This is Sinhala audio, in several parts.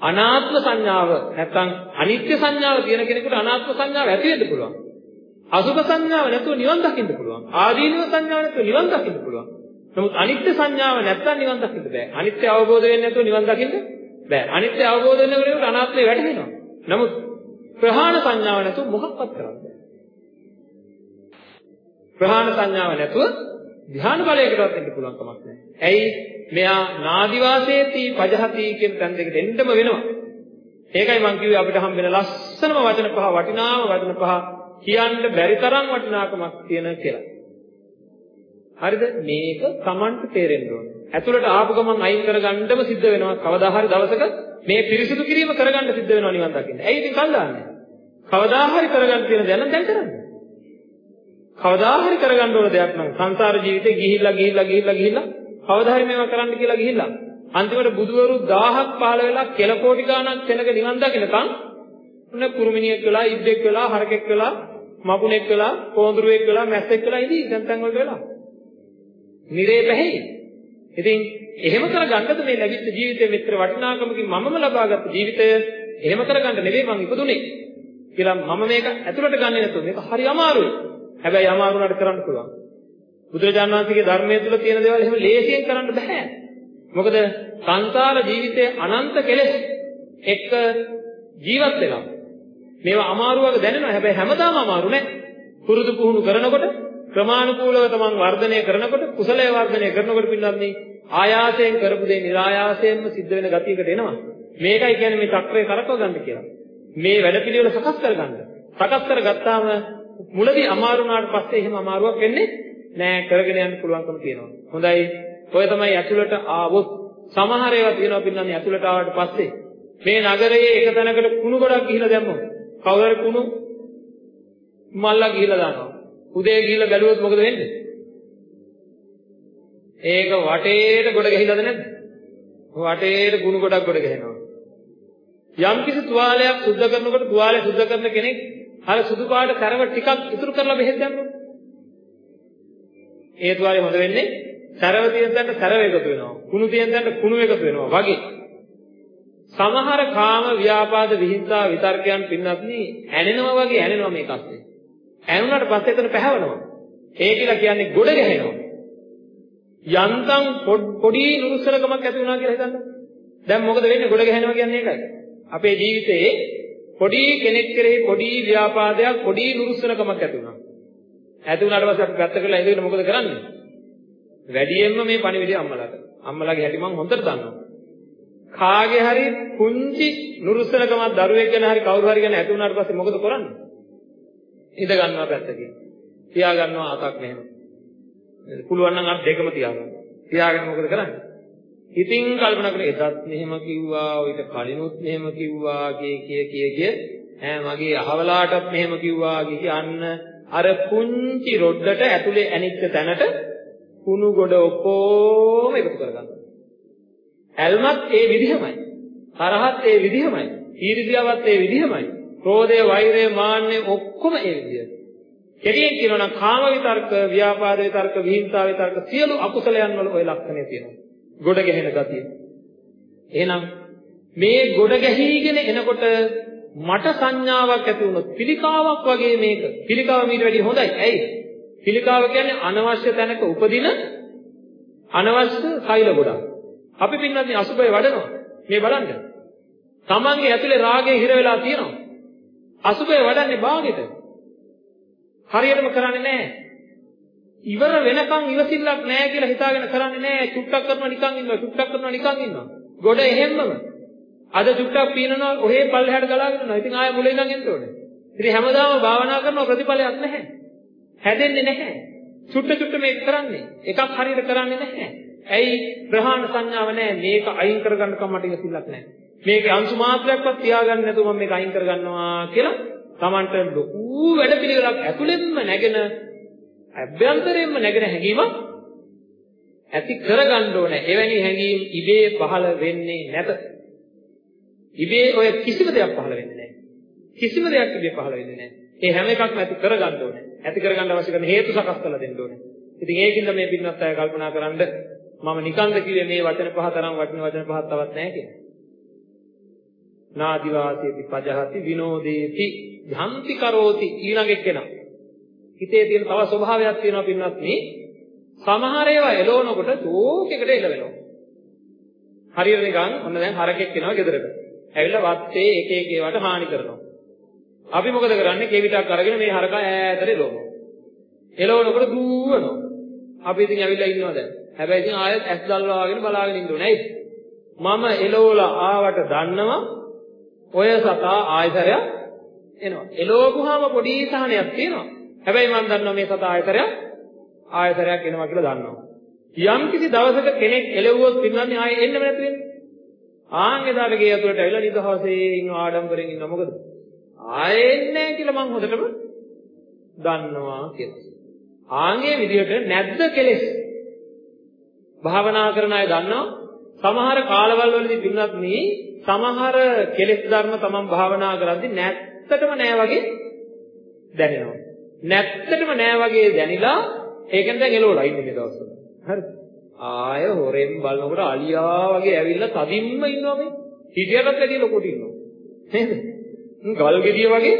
අනාත්ම සංඥාව නැත්නම් අනිත්‍ය සංඥාව තියෙන කෙනෙකුට අනාත්ම සංඥාව ඇති වෙන්න පුළුවන්. අසුභ සංඥාව නැතුව නිවන් දකින්න පුළුවන්. ආදීනව සංඥාව නැතුව නිවන් දකින්න පුළුවන්. නමුත් අනිත්‍ය සංඥාව නැත්නම් නිවන් දකින්න බෑ. අනිත්‍ය අවබෝධ වෙන්නේ නැතුව නිවන් දකින්න බෑ. අනිත්‍ය අවබෝධ වෙනකොට අනාත්මය වැටහෙනවා. නමුත් ප්‍රහාණ සංඥාව නැතුව මොකක්වත් කරන්න බෑ. ප්‍රහාණ සංඥාව නැතුව ධ්‍යාන බලයකටවත් එන්න පුළුවන් කමක් නැහැ. ඇයි? මෙයා නාදිවාසේති පජහති කියන තැන් දෙකට එන්නම වෙනවා. ඒකයි මම කිව්වේ අපිට හම්බ වෙන ලස්සනම වචන පහ වටිනාම වචන පහ කියන්න බැරි තරම් වටිනාකමක් තියෙන කියලා. හරිද? මේක Tamanට තේරෙන්න ඕනේ. ඇතුළට ආපු ගමන් අයින් කරගන්නම සිද්ධ වෙනවා. කවදා හරි දවසක මේ පිරිසිදු කිරීම කරගන්න සිද්ධ වෙනවා නිවන් දකින්න. ඇයි ඉතින් කල් දාන්නේ? කවදා හරි කරගන්න තියෙන දේ නම් දැන් කරන්න. කවදා හරි කරගන්න ඕන දෙයක් නම් සංසාර ජීවිතේ ගිහිල්ලා ගිහිල්ලා ගිහිල්ලා ගිහිල්ලා කවදා හරි මේවා කරන්න කියලා ගිහිල්ලා අන්තිමට බුදුවරු 1000ක් පහළ වෙලා කෙල කෝටි ගාණක් කෙනක නිවන් දකින්නකම් උන කුරුමිනියෙක් වෙලා ඉද්දෙක් වෙලා හරකෙක් වෙලා මකුණෙක් වෙලා කෝඳුරුවෙක් වෙලා මැස්සෙක් වෙලා ඉදී දැන් තැන් වලට වෙලා. නිරේ පැහැයි ඉතින් එහෙම කරගන්නද මේ ලැබිච්ච ජීවිතේ මෙතර වටිනාකමකින් මමම ලබාගත් ජීවිතය එහෙම කරගන්න නෙවෙයි මං ඉපදුනේ. කියලා මම මේක ඇතුළට ගන්නේ නැතුව මේක හරි අමාරුයි. හැබැයි අමාරු වුණාට කරන්න පුළුවන්. බුදුරජාණන් වහන්සේගේ ධර්මයේ තුල තියෙන දේවල් එහෙම ලේසියෙන් කරන්න බෑ. මොකද සංසාර ජීවිතයේ අනන්ත කෙලෙස් එක්ක ජීවත් වෙනවා. මේවා අමාරු වගේ දැනෙනවා. හැබැයි හැමදාම අමාරු නෑ. පුරුදු පුහුණු කරනකොට ක්‍රමානුකූලව තමන් වර්ධනය කරනකොට කුසලයේ වර්ධනය කරනකොට පින්නත් ආයාසයෙන් කරපු දේ નિરાයාසයෙන්ම සිද්ධ වෙන ගතියකට එනවා. මේකයි කියන්නේ මේ චක්‍රය කරකව ගන්න කියලා. මේ වැඩ පිළිවෙල සකස් කරගන්න. සකස් කරගත්තාම මුලදී අමාරු වුණාට පස්සේ එහෙම අමාරුවක් වෙන්නේ නෑ කරගෙන යන්න පුළුවන්කම තියෙනවා. හොඳයි. ඔය තමයි ඇතුළට ආවොත් සමහර ඒවා තියෙනවා පින්නන්නේ ඇතුළට ආවට පස්සේ මේ නගරයේ එක තැනකට කුණු ගොඩක් ගිහිලා දැම්මොත් කවුරු කුණු මල්ලා ගිහිලා දානවා. උදේ ගිහිල්ලා බැලුවොත් මොකද වෙන්නේ? ඒක වටේට ගොඩ ගහිලාද නැද්ද? වටේට කුණු ගොඩක් ගොඩ ගහනවා. යම් කිසි තුවාලයක් සුද්ධ කරනකොට තුවාලය සුද්ධ කරන කෙනෙක් අර සුදු පාට කරව ටිකක් ඉතුරු කරලා බෙහෙත් දැම්මොත් ඒ තුවාලේ හොඳ වෙන්නේ සරව තියෙන තැනට සරව එකතු වෙනවා. කුණු තියෙන තැනට කුණු එකතු වෙනවා වගේ. සමහර කාම ව්‍යාපාද විහිංසා විතර්කයන් පින්නත් නී ඇනෙනවා වගේ ඇනෙනවා මේක අස්සේ. ඇනුනට පස්සේ එතන පැහැවෙනවා. ඒ කියලා කියන්නේ ගොඩ ගැහෙනවා. යන්තම් පොඩි නුරුස්සලකමක් ඇති වුණා කියලා හිතන්න. දැන් මොකද වෙන්නේ ගොඩ ගැහෙනවා කියන්නේ ඒකයි. අපේ ජීවිතයේ පොඩි කෙනෙක් කෙරෙහි පොඩි ව්‍යාපාදයක් පොඩි නුරුස්සනකමක් ඇති වුණා. ඇති වුණාට පස්සේ අපි පැත්ත කරලා ඉඳගෙන මොකද කරන්නේ? වැඩියෙන්ම මේ පණිවිඩය අම්මලාට. අම්මලාගේ හැටි මම හොඳට දන්නවා. කාගේ හරි කුංචි නුරුස්සනකමක් දරුවෙක් ගැන හරි කවුරු හරි ගැන ඇති වුණාට පස්සේ මොකද කරන්නේ? ඉඳ ගන්නවා පැත්තකින්. තියා ගන්නවා අතක් මෙහෙම. පුළුවන් නම් අත් දෙකම තියාගන්න. තියාගෙන මොකද කරන්නේ? ඉතින් කල්පනා කරේ එදත් මෙහෙම කිව්වා, ඊට කලිනුත් මෙහෙම කිව්වා කිය කිය කිය කිය ඈ මගේ අහවලාටත් මෙහෙම කිව්වා කියන්න අර පුංචි රොඩ්ඩට ඇතුලේ ඇනිච්ච තැනට කුණු ගොඩ ඔක්කොම එකතු කරගන්නවා. ඇල්මත් ඒ විදිහමයි. තරහත් ඒ විදිහමයි. ඊර්ෂ්‍යාවත් ඒ විදිහමයි. ක්‍රෝධය, වෛරය, මාන්නය ඔක්කොම ඒ විදිහයි. කෙටියෙන් කියනවා නම් කාම විතර්ක, ව්‍යාපාද විතර්ක, විහිංසාව විතර්ක සියලු අකුසලයන් වල ওই ලක්ෂණය තියෙනවා. ගොඩ ගැහෙන ගතිය. එහෙනම් මේ ගොඩ ගැහිගෙන එනකොට මට සංඥාවක් ඇති වුණොත් පිළිකාවක් වගේ මේක. පිළිකාව මීට වැඩිය හොඳයි. ඇයි? පිළිකාව කියන්නේ අනවශ්‍ය තැනක උපදින අනවශ්‍ය සෛල ගොඩක්. අපි පින්නත් අසුබය වඩනවා. මේ බලන්න. තමන්ගේ ඇතුලේ රාගය හිර වෙලා තියෙනවා. අසුබය වඩන්නේ බාගෙට. හරියටම කරන්නේ නැහැ. ඉවර වෙනකන් ඉවසිල්ලක් නැහැ කියලා හිතාගෙන කරන්නේ නැහැ. චුට්ටක් කරනවා නිකන් ඉන්නවා. චුට්ටක් කරනවා නිකන් ඉන්නවා. ගොඩ එහෙම්මම. අද චුට්ටක් පීනනවා ඔහේ පල්ලෙහාට ගලාගෙන යනවා. ඉතින් ආයෙ මුලින් ඉඳන් එන්න ඕනේ. ඉතින් හැමදාම භාවනා කරනවා ප්‍රතිඵලයක් නැහැ. හැදෙන්නේ නැහැ. චුට්ට චුට්ට මේක කරන්නේ. එකක් හරියට කරන්නේ නැහැ. ඇයි ප්‍රහාණ සංඥාව නැහැ. මේක අයින් කරගන්න කමට ඉවසිල්ලක් නැහැ. මේකේ අංශු මාත්‍රයක්වත් තියාගන්න නැතුව මම මේක අයින් කරගන්නවා කියලා Tamanට ලොකු වැඩ පිළිවෙලක් ඇතුළෙන්ම නැගෙන අභ්‍යන්තරයෙන්ම නැගෙන හැඟීමක් ඇති කරගන්න ඕනේ. එවැනි හැඟීම් ඉබේ පහළ වෙන්නේ නැත. ඉබේ ඔය කිසිම දෙයක් පහළ වෙන්නේ නැහැ. කිසිම දෙයක් ඉබේ පහළ වෙන්නේ නැහැ. ඒ හැම එකක්ම ඇති කරගන්න ඕනේ. ඇති කරගන්න අවශ්‍ය කරන හේතු සකස් කරලා දෙන්න ඕනේ. ඉතින් ඒකින්ද මේ පින්වත් අය කල්පනා කරන්ද මම නිකන්ද කිව්වේ මේ වචන පහ තරම් වටින වචන පහක් තවත් නැහැ කියලා. නාදි වාසේති පජහති විනෝදේති ධම්ති කරෝති ඊළඟ එක්කෙනා. හිතේ තියෙන තව ස්වභාවයක් තියෙනවා පින්වත් මේ සමහර ඒවා එළවනකොට ශෝකයකට එළවෙනවා. හරියට නිකන් ඔන්න දැන් හරකෙක් එනවා ගෙදරට. ඇවිල්ලා වත්තේ එක එක ඒවාට හානි කරනවා. අපි මොකද කරන්නේ? කෙවිතක් අරගෙන මේ හරකා ඈතට එළවනවා. එළවනකොට දුවනවා. අපි ඉතින් ඇවිල්ලා ඉන්නවා දැන්. හැබැයි ඉතින් ආයෙත් ඇස් දල්වාගෙන බලාගෙන ඉන්න ඕනේ. ඇයි? මම එළවලා ආවට දන්නවා ඔය සතා ආයතරයක් එනවා. එළවපුවාම පොඩි සහනයක් තියෙනවා. හැබැයි මම දන්නවා මේ සතා ආයතරයක් ආයතරයක් එනවා කියලා දන්නවා. යම් කිසි දවසක කෙනෙක් එළවුවොත් පින්නන්නේ ආයෙ එන්නෙම නැති වෙන්නේ. ආන් එදාට ගේ ඇතුළට ඇවිල්ලා නිදහසේ ඉන්න ආඩම්බරෙන් ඉන්න මොකද? ආයෙ එන්නේ නැහැ කියලා මම හොඳටම දන්නවා කියලා. ආන්ගේ විදිහට නැද්ද කෙලෙස්? භාවනා කරන අය දන්නවා සමහර කාලවල වලදී පින්නත් මේ සමහර කෙලෙස් ධර්ම තමන් භාවනා කරද්දී නැත්තටම නෑ වගේ දැනෙනවා. නැත්තටම නෑ වගේ දැනිලා ඒකෙන් දැන් එළවලා ඉන්නේ මේ දවස්වල. හරිද? ආය හොරෙන් බලනකොට අලියා වගේ ඇවිල්ලා තදින්ම ඉන්නවා මේ. හිටියටත් වැඩිය ලොකුට ඉන්නවා. නේද? ගල් ගෙඩිය වගේ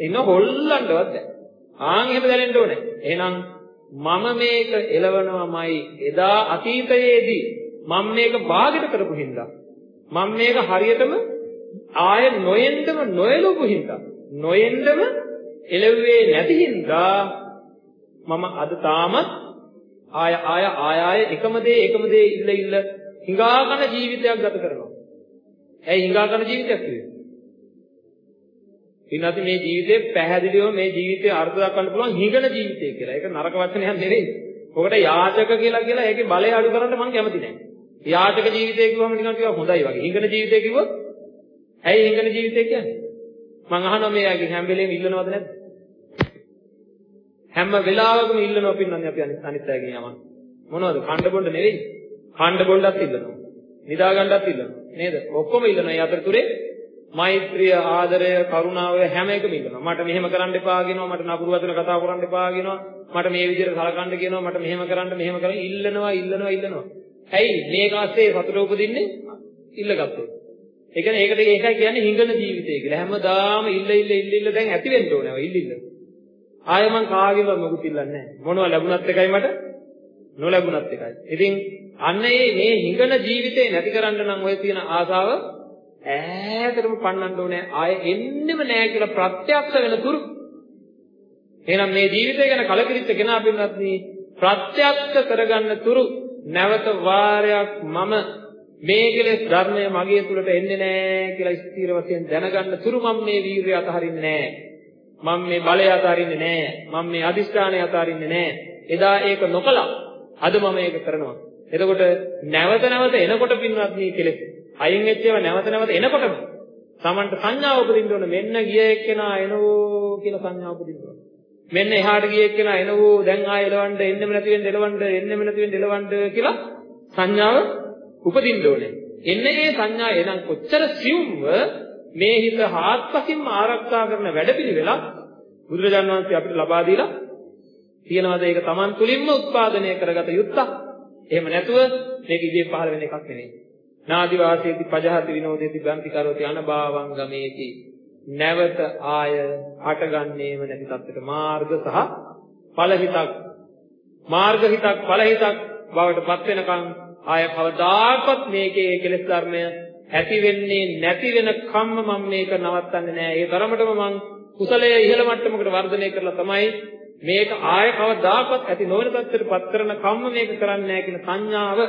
ඉන්න හොල්ලන්නවත් බැහැ. ආන් එහෙම දැනෙන්න ඕනේ. එහෙනම් මම මේක එලවනවාමයි එදා අතීතයේදී මම මේක භාගයට කරපු හින්දා මම මේක හරියටම ආය නොයෙන්දම නොයලපු හින්දා නොයෙන්දම එළවුවේ නැති හින්දා මම අද තාමත් ආය ආය ආය ආය එකම දේ එකම දේ ඉල්ල ඉල්ල හිඟා කන ජීවිතයක් ගත කරනවා. ඇයි හිඟා කන ජීවිතයක් කියන්නේ? ඉන්නත් මේ ජීවිතේ පැහැදිලිව මේ ජීවිතේ අර්ථ දක්වන්න පුළුවන් හිඟන ජීවිතය කියලා. ඒක නරක වචනයක් නෙවෙයි. ඔකට යාචක කියලා කියලා ඒකේ බලය අඩු කරන්න මම කැමති නැහැ. යාචක ජීවිතය කිව්වම නිකන් කිව්වා හොඳයි වගේ. හිඟන ජීවිතය කිව්වොත් ඇයි හිඟන ජීවිතය කියන්නේ? මම අහනවා මෙයාගෙන් හැම වෙලේම ඉල්ලනවද නැද්ද? හැම වෙලාවකම ඉල්ලනවා පින්නන්නේ අපි අනිත් අනිත් අයගෙන් යමන්. මොනවද? කණ්ඩ බොණ්ඩ නෙවෙයි. කණ්ඩ බොණ්ඩත් ඉල්ලනවා. නිදා ගන්නත් ඉල්ලනවා. නේද? ඔක්කොම ඉල්ලනවා. ඒ අතරතුරේ මෛත්‍රිය, ආදරය, කරුණාව හැම එකම ඉල්ලනවා. මට මෙහෙම කරන්න එපා කියනවා. මට නපුරු වචන කතා කරන්න එපා කියනවා. මට මේ විදිහට සලකන්න කියනවා. මට මෙහෙම කරන්න මෙහෙම කරන්න ඉල්ලනවා, ඉල්ලනවා, ඉල්ලනවා. ඇයි මේක ASCII සතුට උපදින්නේ? ඉල්ලගත්තොත්. ඒ කියන්නේ ඒකට ඒකයි කියන්නේ හිඟන ජීවිතය කියලා. හැමදාම ඉල්ල ඉල්ල ඉල්ල ඉල්ල දැන් ඇති වෙන්න ඕනේ. ඉල්ල ඉල්ල. ආයෙ මං කාගේවත් මොකුත් ඉල්ලන්නේ නැහැ. මොනවා ලැබුණත් එකයි මට නොලැබුණත් එකයි. ඉතින් අන්න ඒ මේ හිඟන ජීවිතේ නැති කරන්න නම් ඔය තියෙන ආසාව ඈතටම පන්නන්න ඕනේ. ආයෙ එන්නෙම නැහැ කියලා ප්‍රත්‍යක්ෂ වෙන තුරු. එහෙනම් මේ ජීවිතය ගැන කලකිරිච්ච කෙනා පින්නත් ප්‍රත්‍යක්ෂ කරගන්න තුරු නැවත වාරයක් මම මේ කෙලෙස් ධර්මය මගේ තුලට එන්නේ නැහැ කියලා ස්ථීර වශයෙන් දැනගන්න තුරු මම මේ වීරිය අතහරින්නේ නැහැ. මම මේ බලය අතාරින්නේ නැහැ. මම මේ අදිෂ්ඨානය අතාරින්නේ නැහැ. එදා ඒක නොකළා. අද මම ඒක කරනවා. එතකොට නැවත නැවත එනකොට පින්වත් මේ කෙලෙස් අයින් වෙච්ච ඒවා නැවත නැවත එනකොටම Tamanට සංඥාව උපදින්න ඕන මෙන්න ගිය එක්කෙනා එනවෝ කියලා සංඥාව උපදින්න ඕන. මෙන්න එහාට ගිය එක්කෙනා එනවෝ දැන් ආයෙ එලවන්න එන්නෙම නැති වෙන්න එලවන්න එන්නෙම නැති වෙන්න එලවන්න කියලා සංඥාව උපදින්න ඕනේ. එන්නේ මේ සංඥා එනම් කොච්චර සියුම්ව මේ හිත හාත්පසින්ම ආරක්ෂා කරන වැඩපිළිවෙලක් බුදුරජාණන් වහන්සේ අපිට ලබා දීලා තියෙනවාද ඒක Taman තුලින්ම උත්පාදනය කරගත යුත්තක්. එහෙම නැතුව මේක ඉදී පහළ වෙන එකක් නෙවෙයි. නාදි වාසයේති පජහති විනෝදේති බ්‍රන්ති කරෝති අනභවං ගමේති. නැවත ආය හටගන්නේම නැති තත්ත්වයට මාර්ග සහ ඵලහිතක් මාර්ග හිතක් ඵලහිතක් බවට පත් වෙනකන් ආය කවදාකවත් මේකේ කෙලෙස් ධර්මය ඇති වෙන්නේ නැති වෙන කම්ම මම මේක නවත්තන්නේ නෑ. ඒ තරමටම මං කුසලයේ ඉහළ මට්ටමකට වර්ධනය කරලා තමයි මේක ආය කවදාකවත් ඇති නොවන තත්ත්වයට පත් කරන කම්ම මේක කරන්නේ නෑ කියන සංඥාව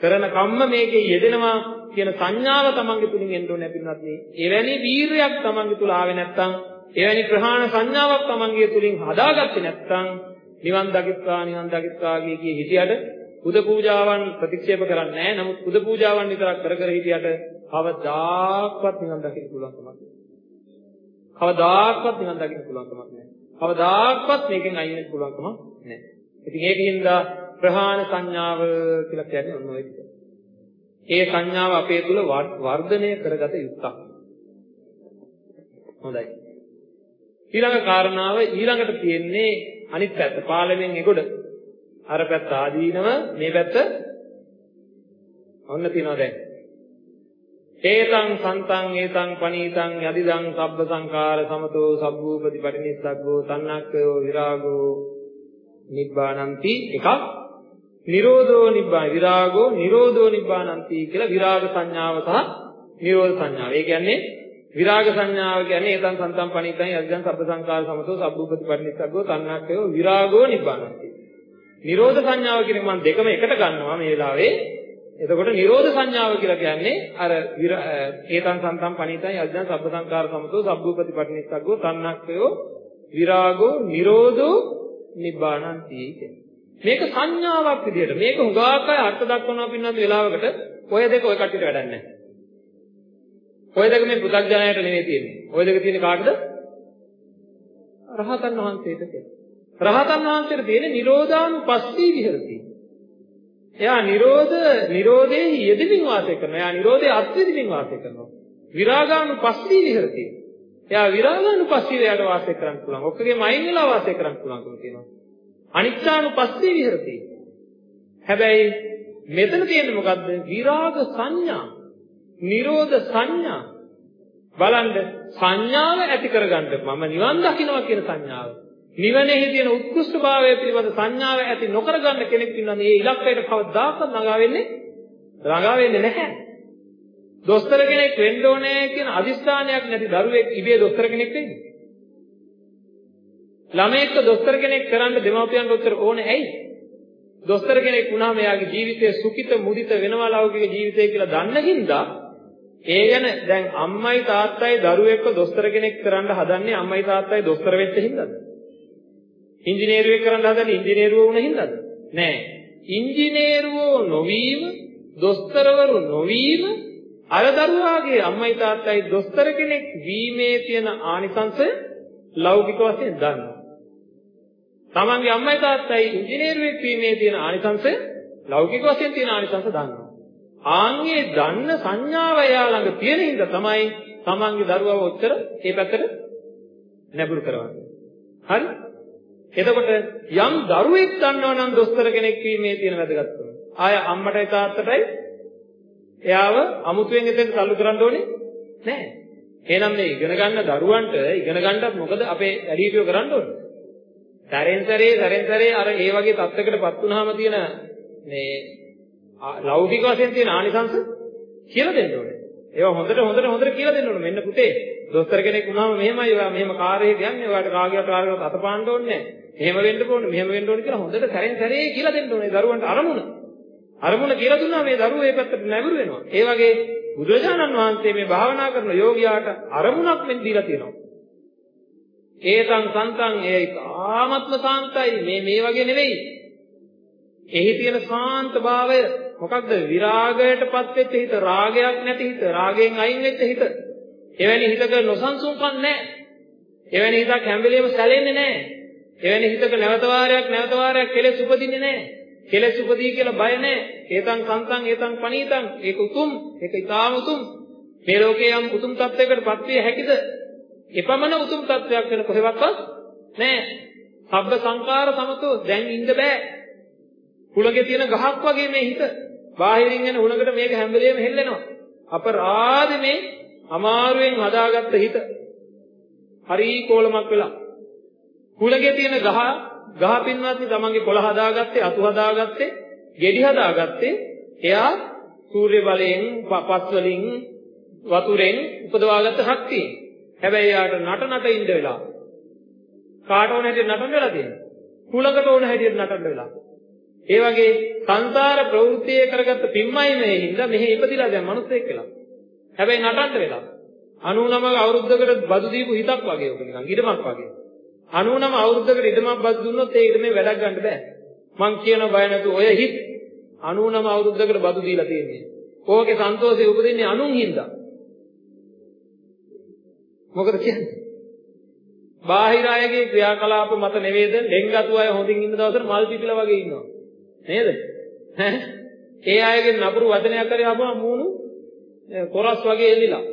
කරන කම්ම මේකේ යෙදෙනවා කියන සංඥාව තමන්ගේ තුලින් එන්න ඕනේ පින්නත් මේ. එවැනි වීරයක් තමන්ගේ තුල ආවේ නැත්නම් එවැනි ප්‍රහාණ සංඥාවක් තමන්ගේ තුලින් හදාගත්තේ නැත්නම් නිවන් දකිත්වා නිවන් දකිත්වා කිය හිතියට පුද පූජාවන් ප්‍රතික්ෂේප කරන්නේ නැහැ. නමුත් පුද පූජාවන් විතරක් කර කර හිටියට කවදාක්වත් නිවන් දකින්න පුළුවන් කමක් නැහැ. කවදාක්වත් නිවන් දකින්න පුළුවන් කමක් නැහැ. කවදාක්වත් මේකෙන් අයින් වෙන්න පුළුවන් කමක් නැහැ. ඉතින් ඒකින්ද ප්‍රහාණ සංඥාව කියලා කියන්නේ ඔන්න ඔය ටික. ඒ සංඥාව අපේ තුල වර්ධනය කරගත යුත්තක්. හොඳයි. ඊළඟ කාරණාව ඊළඟට තියෙන්නේ අනිත් පැත්ත. පාලනයෙන් එගොඩ අර පැත්ත ආදීනව මේ පැත්ත ඔන්න තියනවා දැන්. හේතං සන්තං හේතං පනීතං යදිදං සබ්බ සංකාර සමතෝ සබ්බූපති පරිනිස්සග්ගෝ තන්නක්ඛයෝ විරාගෝ නිබ්බානಂತಿ එකක් නිරෝධෝ නිබ්බා විරාගෝ නිරෝධෝ නිබ්බානಂತಿ කියලා විරාග සංඥාව සහ නිරෝධ සංඥාව. ඒ කියන්නේ විරාග සංඥාව කියන්නේ හේතං සන්තං පනීතං යදිදං සබ්බ සංකාර සමතෝ සබ්බූපති පරිනිස්සග්ගෝ තන්නක්ඛයෝ විරාගෝ නිබ්බානಂತಿ නිරෝධ සංඥාව කියන්නේ මම දෙකම එකට ගන්නවා මේ වෙලාවේ. එතකොට නිරෝධ සංඥාව කියලා කියන්නේ අර ඒතං සන්තං පණිතං යද්දං සබ්බ සංකාර සමතෝ සබ්බූපති පරිනිස්සග්ගෝ තණ්හක්කයෝ විරාගෝ නිරෝධෝ නිබ්බානಂತಿ කියන්නේ. මේක සංඥාවක් විදිහට මේක හුඟාක් අය අර්ථ දක්වනවා පින්නත් වෙලාවකට ඔය දෙක ඔය කට්ටියට වැඩක් නැහැ. ඔය දෙක මේ පු탁ජනයට නෙවෙයි තියෙන්නේ. ඔය දෙක තියෙන්නේ කාටද? රහතන් වහන්සේට කියලා. රහතන් වහන්සේට තියෙන්නේ නිරෝධානුපස්සී විහෙරති. එයා නිරෝධ නිරෝධයේ යෙදෙමින් වාසය කරනවා. එයා නිරෝධයේ අත්විඳින්මින් වාසය කරනවා. විරාගානුපස්සී විහෙරති. එයා විරාගානුපස්සීව යට වාසය කරන්න පුළුවන්. ඔක්කොගේම අයින් වෙලා වාසය කරන්න පුළුවන්කම තියෙනවා. අනිච්චානුපස්සී විහෙරති. හැබැයි මෙතන තියෙන්නේ මොකද්ද? විරාග සංඥා. නිරෝධ සංඥා. බලන්න සංඥාව ඇති කරගන්න මම නිවන් දකින්නවා කියන සංඥාව. නිවනේහි තියෙන උත්කෘෂ්ඨභාවය පිළිබඳ සංඥාව ඇති නොකරගන්න කෙනෙක් ඉන්නවා. මේ ඉලක්කයට කවදාකවත් ළඟා වෙන්නේ ළඟා වෙන්නේ නැහැ. දොස්තර කෙනෙක් වෙන්න ඕනේ කියන අදිස්ථානයක් නැති දරුවෙක් ඉබේ දොස්තර කෙනෙක් වෙන්නේ. ළමයෙක්ව දොස්තර කෙනෙක් කරන්න දෙමාපියන්ට උත්තර ඕනේ ඇයි? දොස්තර කෙනෙක් වුණාම එයාගේ ජීවිතය සුඛිත මුදිත වෙනවා ලෞකික ජීවිතය කියලා දන්න හින්දා ඒ ගැන දැන් අම්මයි තාත්තයි දරුවෙක්ව දොස්තර කෙනෙක් කරන්න හදන්නේ අම්මයි තාත්තයි දොස්තර වෙච්ච හින්දාද? ඉංජිනේරුවෙක් කරන්න හදන්නේ ඉංජිනේරුවෝ වුණ හින්දාද? නෑ. ඉංජිනේරුවෝ නොවීම, දොස්තරවරු නොවීම අර දරුවාගේ අම්මයි තාත්තයි දොස්තර කෙනෙක් වීමේ තියෙන ආනිසංශය ලෞකික වශයෙන් දන්නවා. තමන්ගේ අම්මයි තාත්තයි ඉංජිනේරුවෙක් වීමේ තියෙන ආනිසංශය ලෞකික වශයෙන් තියෙන ආනිසංශ දන්නවා. ආන්ගේ දන්න සංඥාව එයා ළඟ තියෙන හින්දා තමයි තමන්ගේ දරුවව ඔච්චර ඒ පැත්තට නැඹුරු කරවන්නේ. හරි? එතකොට යම් දරුවෙක් දන්නවා නම් දොස්තර කෙනෙක් වීමේ තියෙන වැදගත්කම. ආය අම්මටයි තාත්තටයි එයාව අමුතුවෙන් එතෙන් තල්ලු කරන්න ඕනේ නැහැ. එහෙනම් මේ ඉගෙන ගන්න දරුවන්ට ඉගෙන ගන්නත් මොකද අපේ වැඩිහිටියෝ කරන්න ඕනේ? සැරෙන් සැරේ සැරෙන් සැරේ අර ඒ වගේ තත්යකටපත් වුනහම තියෙන මේ ලෞකික වශයෙන් තියෙන ආනිසංස කියලා දෙන්න ඕනේ. ඒවා හොඳට හොඳට හොඳට කියලා දෙන්න ඕනේ. මෙන්න පුතේ, දොස්තර කෙනෙක් වුණාම මෙහෙමයි ඔයා මෙහෙම කාර්යයක් යන්නේ. ඔයාට කාගේවත් කාර්යයක් අතපාන්න ඕනේ නැහැ. එහෙම වෙන්න ඕනේ, මෙහෙම වෙන්න ඕනේ කියලා හොඳට සැරෙන් සැරේ කියලා දෙන්න ඕනේ දරුවන්ට අරමුණ. අරමුණ කියලා දුන්නා මේ දරුවෝ ඒ පැත්තට නැඹුරු වෙනවා. ඒ වගේ බුදුරජාණන් වහන්සේ මේ භාවනා කරන යෝගියාට අරමුණක් මෙන් දීලා තියෙනවා. ඒතං සන්තං ඒ ආත්ම සාන්තයි මේ මේ වගේ නෙවෙයි. එහි තියෙන සාන්ත භාවය මොකක්ද විරාගයටපත් වෙච්ච හිත රාගයක් නැති හිත රාගයෙන් අයින් වෙච්ච හිත එවැනි හිතක නොසන්සුන්කම් නැහැ. එවැනි හිතක් හැම වෙලෙම සැලෙන්නේ නැහැ. එවැනි හිතක නැවත වාරයක් නැවත වාරයක් කෙලෙස් උපදින්නේ නැහැ. කෙලෙස් උපදී කියලා බය නැහැ. ඒතං සන්තං ඒතං පනීතං. ඒක උතුම්. ඒක ඊටාම උතුම්. මේ ලෝකේ යම් උතුම් තත්යකටපත් විය හැකිද? එපමණ උතුම් තත්වයක් වෙන කොහෙවත් නැහැ. සබ්බ සංකාර සමතෝ. දැන් ඉන්න බෑ. හුලගේ තියෙන ගහක් වගේ මේ හිත. බාහිරින් එන හුලකට මේක හැම වෙලෙම හෙල්ලෙනවා. අපරාධ මේ අමාරුවෙන් හදාගත්ත හිත හරි කෝලමක් වෙලා. හුලගේ තියෙන ගහ ගහ පින්වත්නි තමන්ගේ කොළ හදාගත්තේ අතු හදාගත්තේ ගෙඩි හදාගත්තේ එයා සූර්ය බලයෙන් පස් වලින් වතුරෙන් උපදවාගත්ත ශක්තිය. හැබැයි යාට නට නට ඉන්න වෙලා. කාට ඕන හැටියට නටන්න වෙලා තියෙනවා. කුලකට ඕන හැටියට නටන්න වෙලා. ඒ වගේ සංසාර ප්‍රවෘත්තිය කරගත්ත පිම්මයි මේ හින්දා මෙහි ඉපදිලා දැන් මිනිස්සෙක් වෙලා. හැබැයි නටන්න වෙලා. 99 අවුරුද්දකට බදු දීපු හිතක් වගේ ඔක නිකන් ඉඩමක් වගේ. 99 අවුරුද්දකට ඉඩමක් බදු දුන්නොත් ඒ ඉඩමේ වැඩක් ගන්න බෑ. මං කියන බය නැතු ඔය හිත 99 අවුරුද්දකට බදු දීලා තියෙන්නේ. ඕකේ සන්තෝෂය උපදින්නේ අනුන් හින්දා. මොකද කියන්නේ? බාහිර අයගේ ක්‍රියාකලාප මත නෙවෙයිද ලෙන්ගතු අය හොඳින් ඉන්න දවසට මල් පිපිලා වගේ ඉන්නවා. නේද? ඒ අයගෙන් නපුරු වචනයක් කරේ ආපුවම මූණු කොරස් වගේ එල්ලිලා.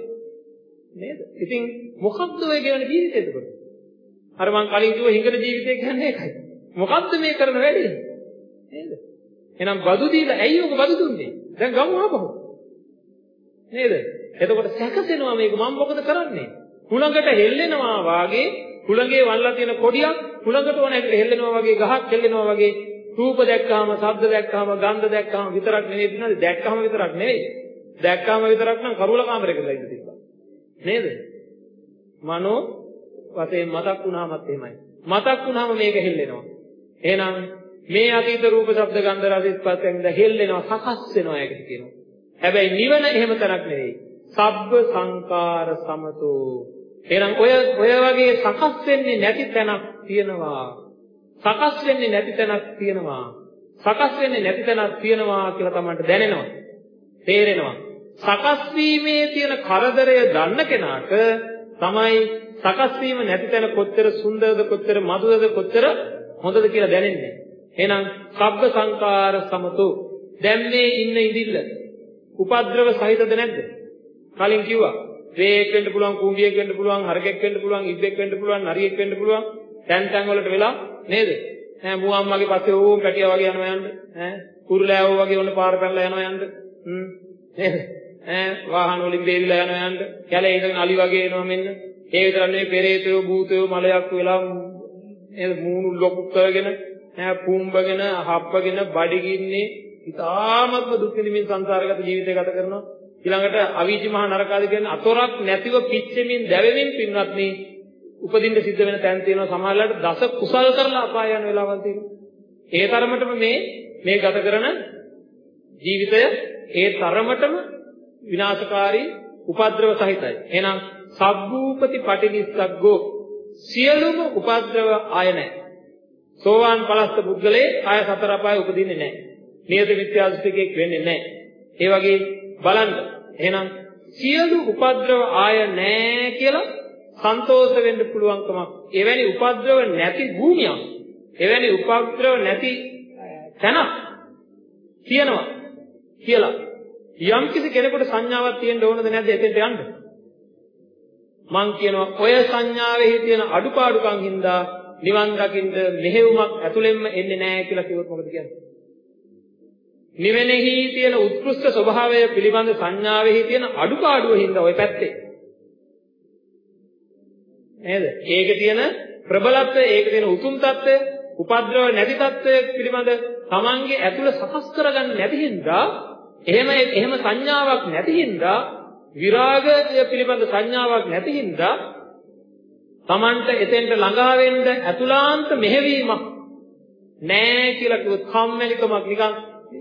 නේද? ඉතින් මොකද්ද ඔය කියන ජීවිතය එතකොට? අර මං කලින් කිව්ව හිඟන ජීවිතය කියන්නේ ඒකයි. මොකද්ද මේ කරන වැඩේ? නේද? එහෙනම් බදු දීලා ඇයි ඔක බදු දුන්නේ? දැන් ගමු ආපහු. නේද? එතකොට සැකසෙනවා මේක මම මොකද කරන්නේ? හුලඟට හෙල්ලෙනවා වාගේ හුලඟේ වල්ලා තියෙන කොඩියක් හුලඟට ඕන හැටියට හෙල්ලෙනවා වගේ ගහක් හෙල්ලෙනවා වගේ රූප දැක්කහම, ශබ්ද දැක්කහම, ගන්ධ දැක්කහම විතරක් නෙවෙයි නේද? දැක්කහම විතරක් නෙවෙයි. දැක්කහම විතරක් නම් කරුවල කාමරයකට ඉඳ තිබ්බා. නේද? මනෝ වශයෙන් මතක් වුණාමත් එහෙමයි. මතක් වුණාම මේක හෙල්ලෙනවා. එහෙනම් මේ අතීත රූප ශබ්ද ගන්ධ රස ස්පර්ශයෙන් ඉඳ හෙල්ලෙනවා, සකස් වෙනවා ඒකට කියනවා. හැබැයි නිවන එහෙම තැනක් නෙවෙයි. සබ්බ සංකාර සමතෝ. එහෙනම් ඔය ඔය වගේ සකස් වෙන්නේ නැති තැනක් තියෙනවා. සකස් වෙන්නේ නැති තැනක් තියෙනවා. සකස් වෙන්නේ නැති තැනක් තියෙනවා කියලා තමයි දැනෙනවා. තේරෙනවා. සකස් වීමේ තියෙන කරදරය දන්න කෙනාට තමයි සකස් වීම නැති තැන කොච්චර සුන්දරද කොච්චර මధుරද කොච්චර හොඳද කියලා දැනෙන්නේ. එහෙනම් සබ්බ සංකාර සමතු දැන් මේ ඉන්න ඉදිල්ල උපද්‍රව සහිතද නැද්ද? කලින් කිව්වා. වේක් වෙන්න පුළුවන්, කුඹියෙක් වෙන්න පුළුවන්, හරකෙක් වෙන්න පුළුවන්, ඉබ්බෙක් වෙන්න පුළුවන්, නරියෙක් වෙන්න පුළුවන්. තැන් තැන් වලට වෙලා නේද? ඈ මුවම්මගේ පස්සේ ඕම් පැටියා වගේ යනවා යන්න. ඈ කුරුලෑවෝ වගේ ඔන්න පාර පැනලා යනවා යන්න. හ්ම් නේද? ඈ වාහන වලින් බේරිලා යනවා යන්න. කැලේ ඉඳගෙන අලි වගේ එනවා මෙන්න. ඒ විතර නෙවෙයි පෙරේතයෝ භූතයෝ මලයක් වෙලා නේද මූණු ලොකු කරගෙන ඈ පුම්බගෙන හප්පගෙන බඩගින්නේ ඉතාමත්ම දුක් විඳින්න සංසාරගත ජීවිතය ගත කරනවා. ඊළඟට අවීචි මහ නරකාද කියන්නේ අතොරක් නැතිව පිච්චෙමින් දැවෙමින් පින්වත්නි උපදින්න සිද්ධ වෙන තැන් තියෙනවා සමහරවිට දස කුසල් කරලා අපාය යන වෙලාවල් තියෙනවා. ඒ තරමටම මේ මේ ගත කරන ජීවිතය ඒ තරමටම විනාශකාරී උපද්‍රව සහිතයි. එහෙනම් සබ්බූපති පටිනිස්සග්ගෝ සියලුම උපද්‍රව ආය නැහැ. සෝවාන් පලස්ත පුද්ගලයේ ආය සතර අපාය උපදින්නේ නැහැ. නියත විත්‍යාසතිකෙක් වෙන්නේ නැහැ. ඒ වගේ බලන්න. එහෙනම් සියලු උපද්‍රව ආය නැහැ කියලා සන්තෝෂ වෙන්න පුළුවන්කමක්. එවැනි උපද්‍රව නැති භූමියක්. එවැනි උපද්‍රව නැති තැනක් තියෙනවා කියලා. යම්කිසි කෙනෙකුට සංඥාවක් තියෙන්න ඕනද නැද්ද එතෙන්ට යන්න? මං කියනවා ඔය සංඥාවේ තියෙන අඩුපාඩුකම් හින්දා නිවන් දකින්න මෙහෙයුමක් ඇතුළෙන්ම එන්නේ නැහැ කියලා කිව්වොත් මොකද කියන්නේ? නිවෙනෙහි තියෙන උත්කෘෂ්ඨ ස්වභාවය පිළිබඳ සංඥාවෙහි තියෙන අඩුපාඩුව හින්දා ওই පැත්තේ නේද? ඒකේ තියෙන ප්‍රබලත්වය, ඒකේ තියෙන උතුම් తত্ত্বය, උපද්‍රව නැති తত্ত্বය පිළිබඳ තමන්ගේ ඇතුළ සකස් කරගන්න නැති හින්දා එහෙම එහෙම සංඥාවක් නැති හින්දා විරාගය පිළිබඳ සංඥාවක් නැති හින්දා තමන්ට එතෙන්ට ළඟා වෙන්න ඇතුළාන්ත මෙහෙවීමක් නෑ කියලා කිව්වොත් කම්මැලිකමක්. නිකන්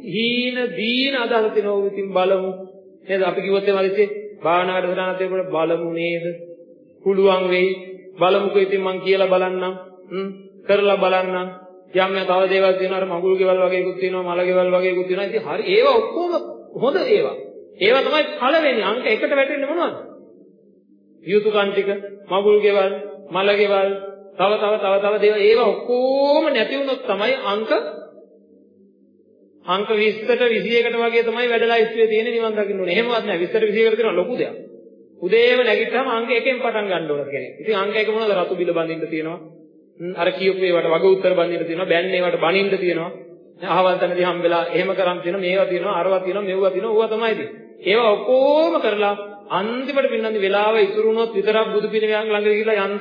හීන දීන අදහස තිනෝ ඉතින් බලමු. නේද? අපි කිව්වොත් එම අදිස්සේ භාවනාවට සදානත් ඒකට බලමු නේද? පුළුවන් වෙයි. බලමුකෝ ඉතින් මං කියලා බලන්නම්. කරලා බලන්නම්. යම් යම් තව දේවල් තියෙනවා අර මඟුල් ගෙවල් වගේකුත් තියෙනවා මල ගෙවල් වගේකුත් තියෙනවා ඉතින් හරි ඒවා ඔක්කොම හොඳ ඒවා ඒවා තමයි පළවෙනි අංක එකට වැටෙන්නේ මොනවද යුතුයකම් ටික මඟුල් ගෙවල් මල ගෙවල් තව තව තව තව දේවල් ඒවා ඔක්කොම නැති වුණොත් තමයි අංක අංක 20ට 21ට වගේ තමයි වැඩලා ඉස්සේ තියෙන්නේ නිවන් දකින්න ඕනේ. එහෙමවත් නැහැ 20ට 21ට තියෙනවා ලොකු දෙයක්. උදේම නැගිට්ටාම අංක එකෙන් පටන් ගන්න ඕන කෙනෙක්. ඉතින් අංක එක මොනවද? රතු බිල බඳින්න තියෙනවා. අර කියපු ඒවට වග උත්තර බඳින්න තියෙනවා. බෑන් ඒවට බනින්න තියෙනවා. අහවල් තැනදී හම්බෙලා එහෙම කරන් තියෙනවා. මේවා තියෙනවා, අරවා තියෙනවා, මෙව්වා තියෙනවා. ඕවා තමයි තියෙන්නේ. ඒවා ඔක්කොම කරලා අන්තිමට පින්නන්දි වෙලාව ඉතුරු වුණොත් විතරක් බුදු පිළිමයක් ළඟ ගිහිල්ලා යන්න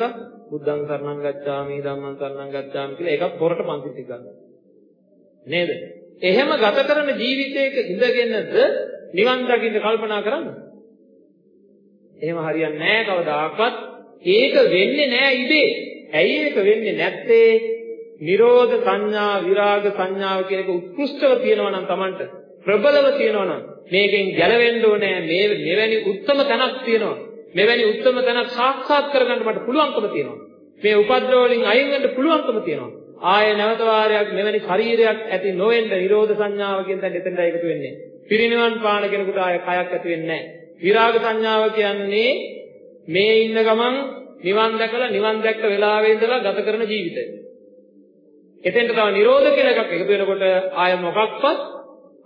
බුද්ධං සරණං ගච්ඡාමි ධම්මං සරණං ගච්ඡාමි කියලා ඒකත් පොරට පන්ති ටික ගන්න. නේද? එහෙම ගත කරන ජීවිතයක ඉඳගෙනද නිවන් දකින්න කල්පනා කරන්නේ? එහෙම හරියන්නේ නැහැ කවදාකවත්. ඒක වෙන්නේ නැහැ ඉබේ. ඇයි ඒක වෙන්නේ නැත්තේ? නිරෝධ සංඥා විරාග සංඥාව කියන එක උත්කෘෂ්ඨව තියෙනවා නම් Tamanට ප්‍රබලව තියෙනවා නම් මේකෙන් ගැලවෙන්න ඕනේ. මේ මෙවැනි උත්තරම තැනක් තියෙනවා. මෙවැනි උත්තරම තැනක් සාක්ෂාත් කරගන්න මට පුළුවන්කම තියෙනවා. මේ උපද්‍රව වලින් අයින් වෙන්න පුළුවන්කම තියෙනවා. ආය නැවත වාරයක් මෙවැනි ශරීරයක් ඇති නොවෙන්න නිරෝධ සංඥාව කියන තැන එතනට එකතු වෙන්නේ. පිරිනිවන් පාන කෙනෙකුට ආය කයක් ඇති වෙන්නේ නැහැ. විරාග සංඥාව කියන්නේ මේ ඉන්න ගමන් නිවන් දැකලා නිවන් දැක්ක වෙලාවේ ඉඳලා ගත කරන ජීවිතය. එතෙන්ට තව නිරෝධ කියලා එකක් එකතු වෙනකොට ආය මොකක්වත්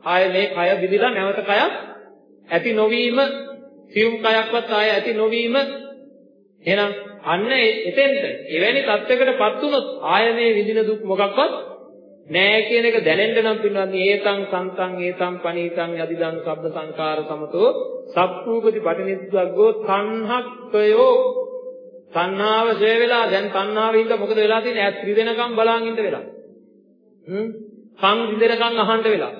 ආය මේ කය විදිලා නැවත කයක් ඇති නොවීම සියුම් කයක්වත් ආය ඇති නොවීම එහෙනම් අන්න එතෙන්ට එවැනි තත්යකටපත් වුණොත් ආය මේ විඳින දුක් මොකක්වත් නෑ කියන එක දැනෙන්න නම් පින්වත්නි ඒතං සන්තං ඒතං පනීතං යදිදං සබ්බ සංකාර සමතෝ සප්පූපති පටිනිස්සග්ගෝ තණ්හක්කයෝ තණ්හාව ඡේ වෙලා දැන් තණ්හාවෙන් ඉඳ මොකද වෙලා තියෙන්නේ ඈත් රිදෙනකම් බලන් ඉන්න වෙලා හ්ම් කන් රිදෙනකම් අහන්න වෙලා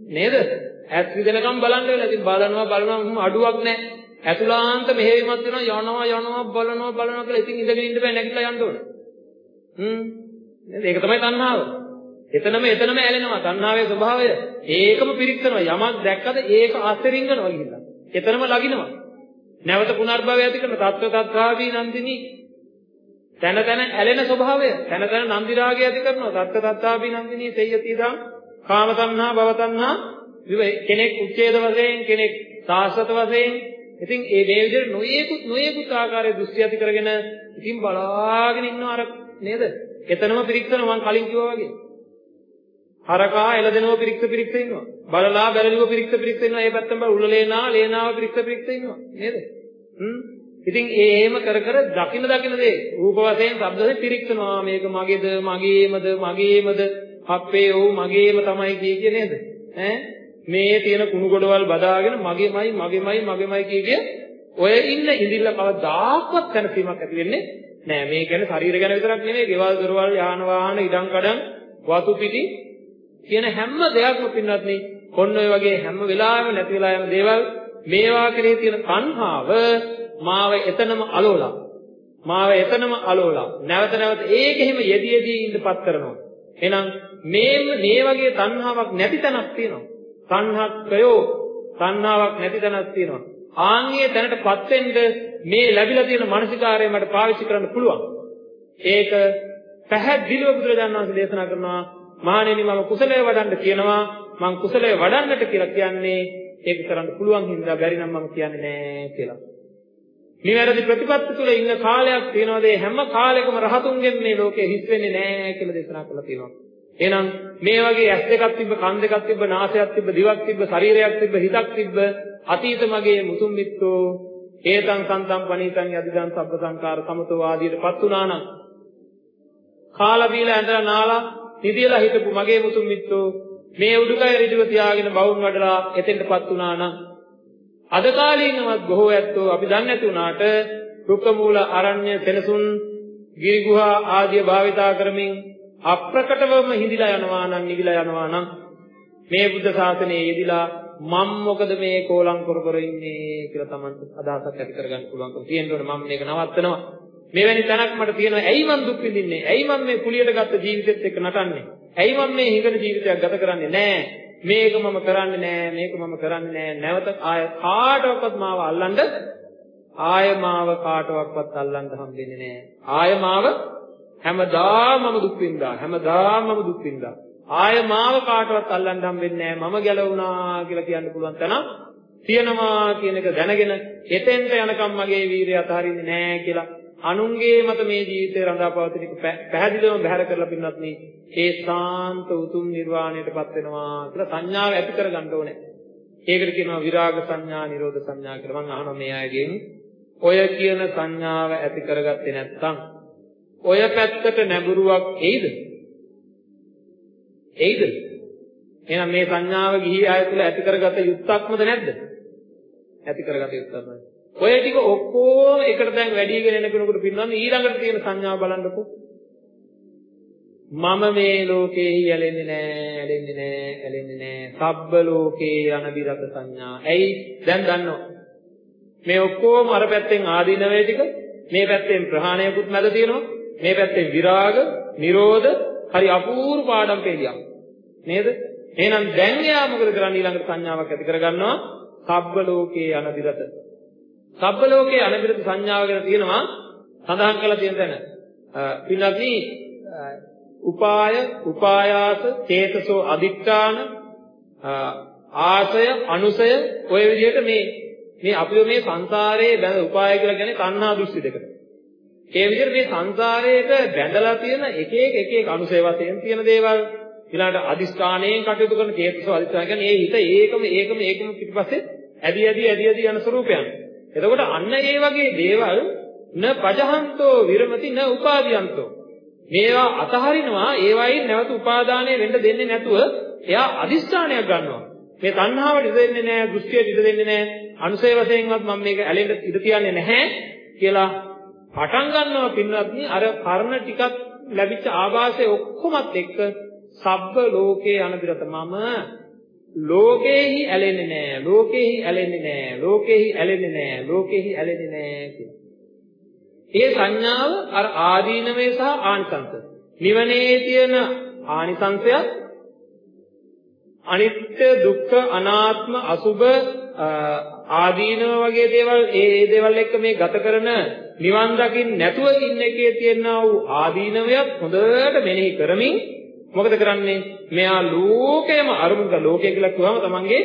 නේද ඈත් රිදෙනකම් බලන්න වෙලා ඉතින් බලනවා බලනවා අඩුවක් නැහැ ඇතුළාන්ත මෙහෙයීමක් වෙනවා යනවා යනවා බලනවා බලනවා කියලා ඉතින් ඉඳගෙන ඉන්න බෑ නැගිටලා යන්න ඕන. හ්ම්. නේද? ඒක තමයි තණ්හාව. එතනම එතනම ඇලෙනවා තණ්හාවේ ස්වභාවය. ඒකම පිරික්සනවා. යමක් දැක්කද ඒක ආශ්චර්යින්ගනවා කියලා. එතනම ලගිනවා. නැවත පුනර්භවය ඇති කරන තත්ත්ව තත්ත්වාදී නන්දිනී තන තන ඇලෙන ස්වභාවය තන තන නන්දි රාගය ඇති කරනවා තත්ත්ව තත්ත්වාදී නන්දිනී තේයති දම් කාම තණ්හා භව තණ්හා කෙනෙක් උච්ඡේද වශයෙන් කෙනෙක් සාස්වත වශයෙන් ඉතින් ඒ මේ විදිහට නොයේකුත් නොයේකුත් ආකාරයේ දෘෂ්ටි ඇති කරගෙන ඉතින් බලාගෙන ඉන්නවා අර නේද? එතනම පිරික්සන මම කලින් කිව්වා වගේ. හරකා එළදෙනව පිරික්ස පිරික්ස ඉන්නවා. බලලා බැලලිව පිරික්ස පිරික්ස ඉන්නවා. ඒ පැත්තෙන් බල උල්ලලේනා ලේනාව පිරික්ස පිරික්ස ඉන්නවා. නේද? හ්ම්. ඉතින් ඒ එහෙම කර කර දකින්න දකින්න දේ රූප වශයෙන් ශබ්ද වශයෙන් පිරික්සනවා. මේක මගේද මගේමද මගේමද අපේ ඔව් මගේම තමයි කිය නේද? ඈ මේ තියෙන කුණු ගොඩවල් බදාගෙන මගේමයි මගේමයි මගේමයි කිය කිය ඔය ඉන්න ඉඳිල්ල කවදාකවත් දැනසීමක් ඇති වෙන්නේ නෑ මේ කියන්නේ ශරීර ගැන විතරක් නෙමෙයි ගෙවල් දොරවල් යාන වාහන ඉඩම් කඩම් වතු පිටි කියන හැම දෙයක්ම පින්නත් නේ කොන්න ඔය වගේ හැම වෙලාවෙම නැති වෙලා යන දේවල් මේවා කෙරේ තියෙන තණ්හාව මාව එතනම අලෝලා මාව එතනම අලෝලා නැවත නැවත ඒකෙහිම යෙදි යෙදී ඉඳපත් කරනවා එහෙනම් මේ මේ වගේ තණ්හාවක් නැති තැනක් තියෙනවා සංහක්කයෝ සංහාවක් නැති තැනක් තියෙනවා. ආන්ගේ තැනටපත් වෙන්න මේ ලැබිලා තියෙන මානසිකාරය මට පාවිච්චි කරන්න පුළුවන්. ඒක පැහැදිලිව බුදුරජාණන් වහන්සේ දේශනා කරනවා මහණෙනි මම කුසලයේ වඩන්න කියනවා මම කුසලයේ වඩන්නට කියලා කියන්නේ ඒක කරන්න පුළුවන් හින්දා බැරි නම් මම කියන්නේ නෑ කියලා. නිවැරදි ප්‍රතිපත්ති තුල ඉන්න කාලයක් තියෙනවාද හැම කාලෙකම රහතුන්ගෙන් මේ ලෝකෙ හිස් වෙන්නේ නෑ කියලා දේශනා කරලා තියෙනවා. එහෙනම් මේ වගේ ඇස් දෙකක් තිබ්බ කන් දෙකක් තිබ්බ නාසයක් තිබ්බ දිවක් තිබ්බ ශරීරයක් තිබ්බ හිතක් තිබ්බ අතීත මගේ මුතුන් මිත්තෝ හේතං සන්තං පනීතං යදිදං සබ්බ සංකාර සමතෝ ආදීටපත් උනා නම් කාලා බීලා ඇඳලා නාලා නිදිලා හිටපු මගේ මුතුන් මිත්තෝ මේ උඩුකය ඍජුව තියාගෙන බවුන් වඩලා එතෙන්ටපත් උනා නම් අද කාලීනවත් බොහෝ ඇත්තෝ අපි දන්නේ නැති වුණාට රුක්ක මූල අරණ්‍ය සෙනසුන් ගිරිගුහා ආදිය භාවිතා කරමින් අප්‍රකටවම හිඳිලා යනවා නම් නිවිලා යනවා නම් මේ බුද්ධ ශාසනයේ යෙදිලා මම මොකද මේ කෝලම් කර කර ඉන්නේ කියලා Tamanට අදහසක් ඇති කරගන්න පුළුවන්කම තියෙනවනේ මම මේක නවත්තනවා. මෙවැනි තැනක් මට තියෙනවා. ඇයි මං දුක් විඳින්නේ? ඇයි මම මේ කුලියට ගත්ත ජීවිතෙත් එක්ක නටන්නේ? ඇයි මම මේ හිඟන ජීවිතයක් ගත කරන්නේ නෑ? මේක මම කරන්නේ නෑ මේක මම කරන්නේ නෑ. නැවත ආය කාටවත් මාව අල්ලන්න ආය මාව කාටවත් අල්ලන්න හම්බෙන්නේ නෑ. ආය මාව හැමදාම මම දුක් විඳා හැමදාම මම දුක් විඳා. ආය මාව කාටවත් අල්ලන්න හම්බෙන්නේ නැහැ මම ගැලවුණා කියලා කියන්න පුළුවන් තැන තියනවා කියන එක දැනගෙන එතෙන්ට යනකම් මගේ වීරිය අතහරින්නේ නැහැ කියලා අනුන්ගේ මත මේ ජීවිතේ රඳා පවතින එක පැහැදිලිවම බැහැර කරලා පින්නත් මේ ඒ සාන්ත උතුම් නිර්වාණයටපත් වෙනවා කියලා සංඥාව ඇති කරගන්න ඕනේ. ඒකට කියනවා විරාග සංඥා, නිරෝධ සංඥා කියලා. මම අහනවා මේ අයගෙන් ඔය කියන සංඥාව ඇති කරගත්තේ නැත්නම් ඔය පැත්තට නැඹුරුවක් එයිද? එයිද? එහෙනම් මේ සංඥාව ගිහි ආය තුල ඇති කරගත යුත්තක්මද නැද්ද? ඇති කරගත යුත්තක්මයි. ඔය ටික ඔක්කොම එකට දැන් වැඩිගෙන එන කෙනෙකුට පින්නන්නේ ඊළඟට තියෙන සංඥාව බලන්නකෝ. මම මේ ලෝකේ යැලෙන්නේ නෑ, ඇලෙන්නේ නෑ, ඇලෙන්නේ නෑ. සබ්බ ලෝකේ අනබිරත සංඥා. ඇයි? දැන් දන්නවා. මේ ඔක්කොම අර පැත්තෙන් ආදීනවේ ටික, මේ පැත්තෙන් ප්‍රහාණයකුත් මැද තියෙනවා. මේ පැත්තේ විරාග, නිරෝධ හරි අපූර්ව පාඩම් පෙළියක්. නේද? එහෙනම් දැන් එයා මොකද කරන්නේ ඊළඟට සංඥාවක් ඇති කරගන්නවා සබ්බ ලෝකේ අනබිරත. සබ්බ ලෝකේ අනබිරත සංඥාව ගැන තියෙනවා සඳහන් කරලා තියෙන තැන. පින්නත්නි උපාය, උපායාස, චේතසෝ අදිත්‍යාන ආසය, අනුසය ඔය විදිහට මේ මේ අපිව මේ සංසාරයේ බැඳ උපාය කියලා කියන්නේ තණ්හා දෘෂ්ටි දෙකට. ඒ විදිහට මේ සංසාරයේට බැඳලා තියෙන එක එක එක එක අනුසය වශයෙන් තියෙන දේවල් ඊළඟට අදිස්ථානයෙන් කටයුතු කරන චේතසෝ අදිස්ථාන කියන්නේ ඒ හිත ඒකම ඒකම ඒකම පිටිපස්සේ ඇදි ඇදි ඇදි ඇදි යන ස්වરૂපයන්. එතකොට අන්න ඒ වගේ දේවල් න පජහන්තෝ විරමති න උපාදීයන්තෝ. මේවා අතහරිනවා ඒවයින් නැවත උපාදානය වෙන්න දෙන්නේ නැතුව එයා අදිස්ථානයක් ගන්නවා. මේ තණ්හාවට ඉඩ දෙන්නේ නැහැ, දෘෂ්ටියට ඉඩ දෙන්නේ නැහැ, අනුසය වශයෙන්වත් මම මේක ඇලෙන්න ඉඩ තියන්නේ නැහැ කියලා පටන් ගන්නවා පින්වත්නි අර කර්ණ ටිකක් ලැබිච්ච ආభాසය ඔක්කොමත් එක්ක සබ්බ ලෝකේ අනබිරත මම ලෝකේහි ඇලෙන්නේ නැහැ ලෝකේහි ඇලෙන්නේ නැහැ ලෝකේහි ඇලෙන්නේ නැහැ ලෝකේහි ඇලෙන්නේ නැහැ කියලා. ඒ සංඥාව අර ආදීනමේ සහ ආනිසංස. නිවනේ තියෙන ආනිසංසයත් අනිත්‍ය දුක්ඛ අනාත්ම අසුභ ආදීනව වගේ දේවල් ඒ ඒ දේවල් එක්ක මේ ගත කරන නිවන් දකින්න නැතුව ඉන්න එකේ තියෙනා වූ ආදීනවයත් හොඳට මෙනෙහි කරමින් මොකද කරන්නේ මෙයා ලෝකයම අරුමුක ලෝකය කියලා කිව්වම තමන්ගේ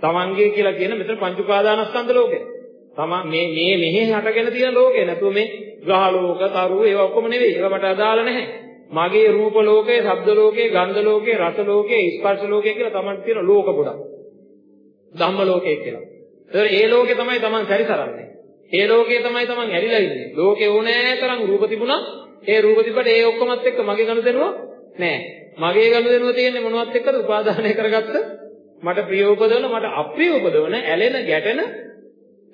තමන්ගේ කියලා කියන මෙතන පංච උපාදානස්කන්ධ ලෝකය තමන් මේ මේ මෙහි හටගෙන තියෙන ලෝකය නැතුව මේ ග්‍රහ ලෝක තරු ඒවා ඔක්කොම නෙවෙයි ඒවා මට අදාළ නැහැ මගේ රූප ලෝකේ, ශබ්ද ලෝකේ, ගන්ධ ලෝකේ, රස ලෝකේ, ස්පර්ශ ලෝකේ කියලා තමන්ට තියෙන ලෝක ගොඩක්. ධම්ම ලෝකේ කියලා. ඒතර ඒ ලෝකේ තමයි තමන් සැරිසරන්නේ. ඒ ලෝකේ තමයි තමන් ඇලිලා ඉන්නේ. ලෝකේ ඕනෑ තරම් රූප තිබුණා. ඒ රූප තිබ්බට ඒ ඔක්කොමත් එක්ක මගේ ගනුදෙනුව නෑ. මගේ ගනුදෙනුව තියෙන්නේ මොනවත් එක්කද? උපාදානය කරගත්ත මට ප්‍රිය උපදවන මට අප්‍රිය උපදවන ඇලෙන ගැටෙන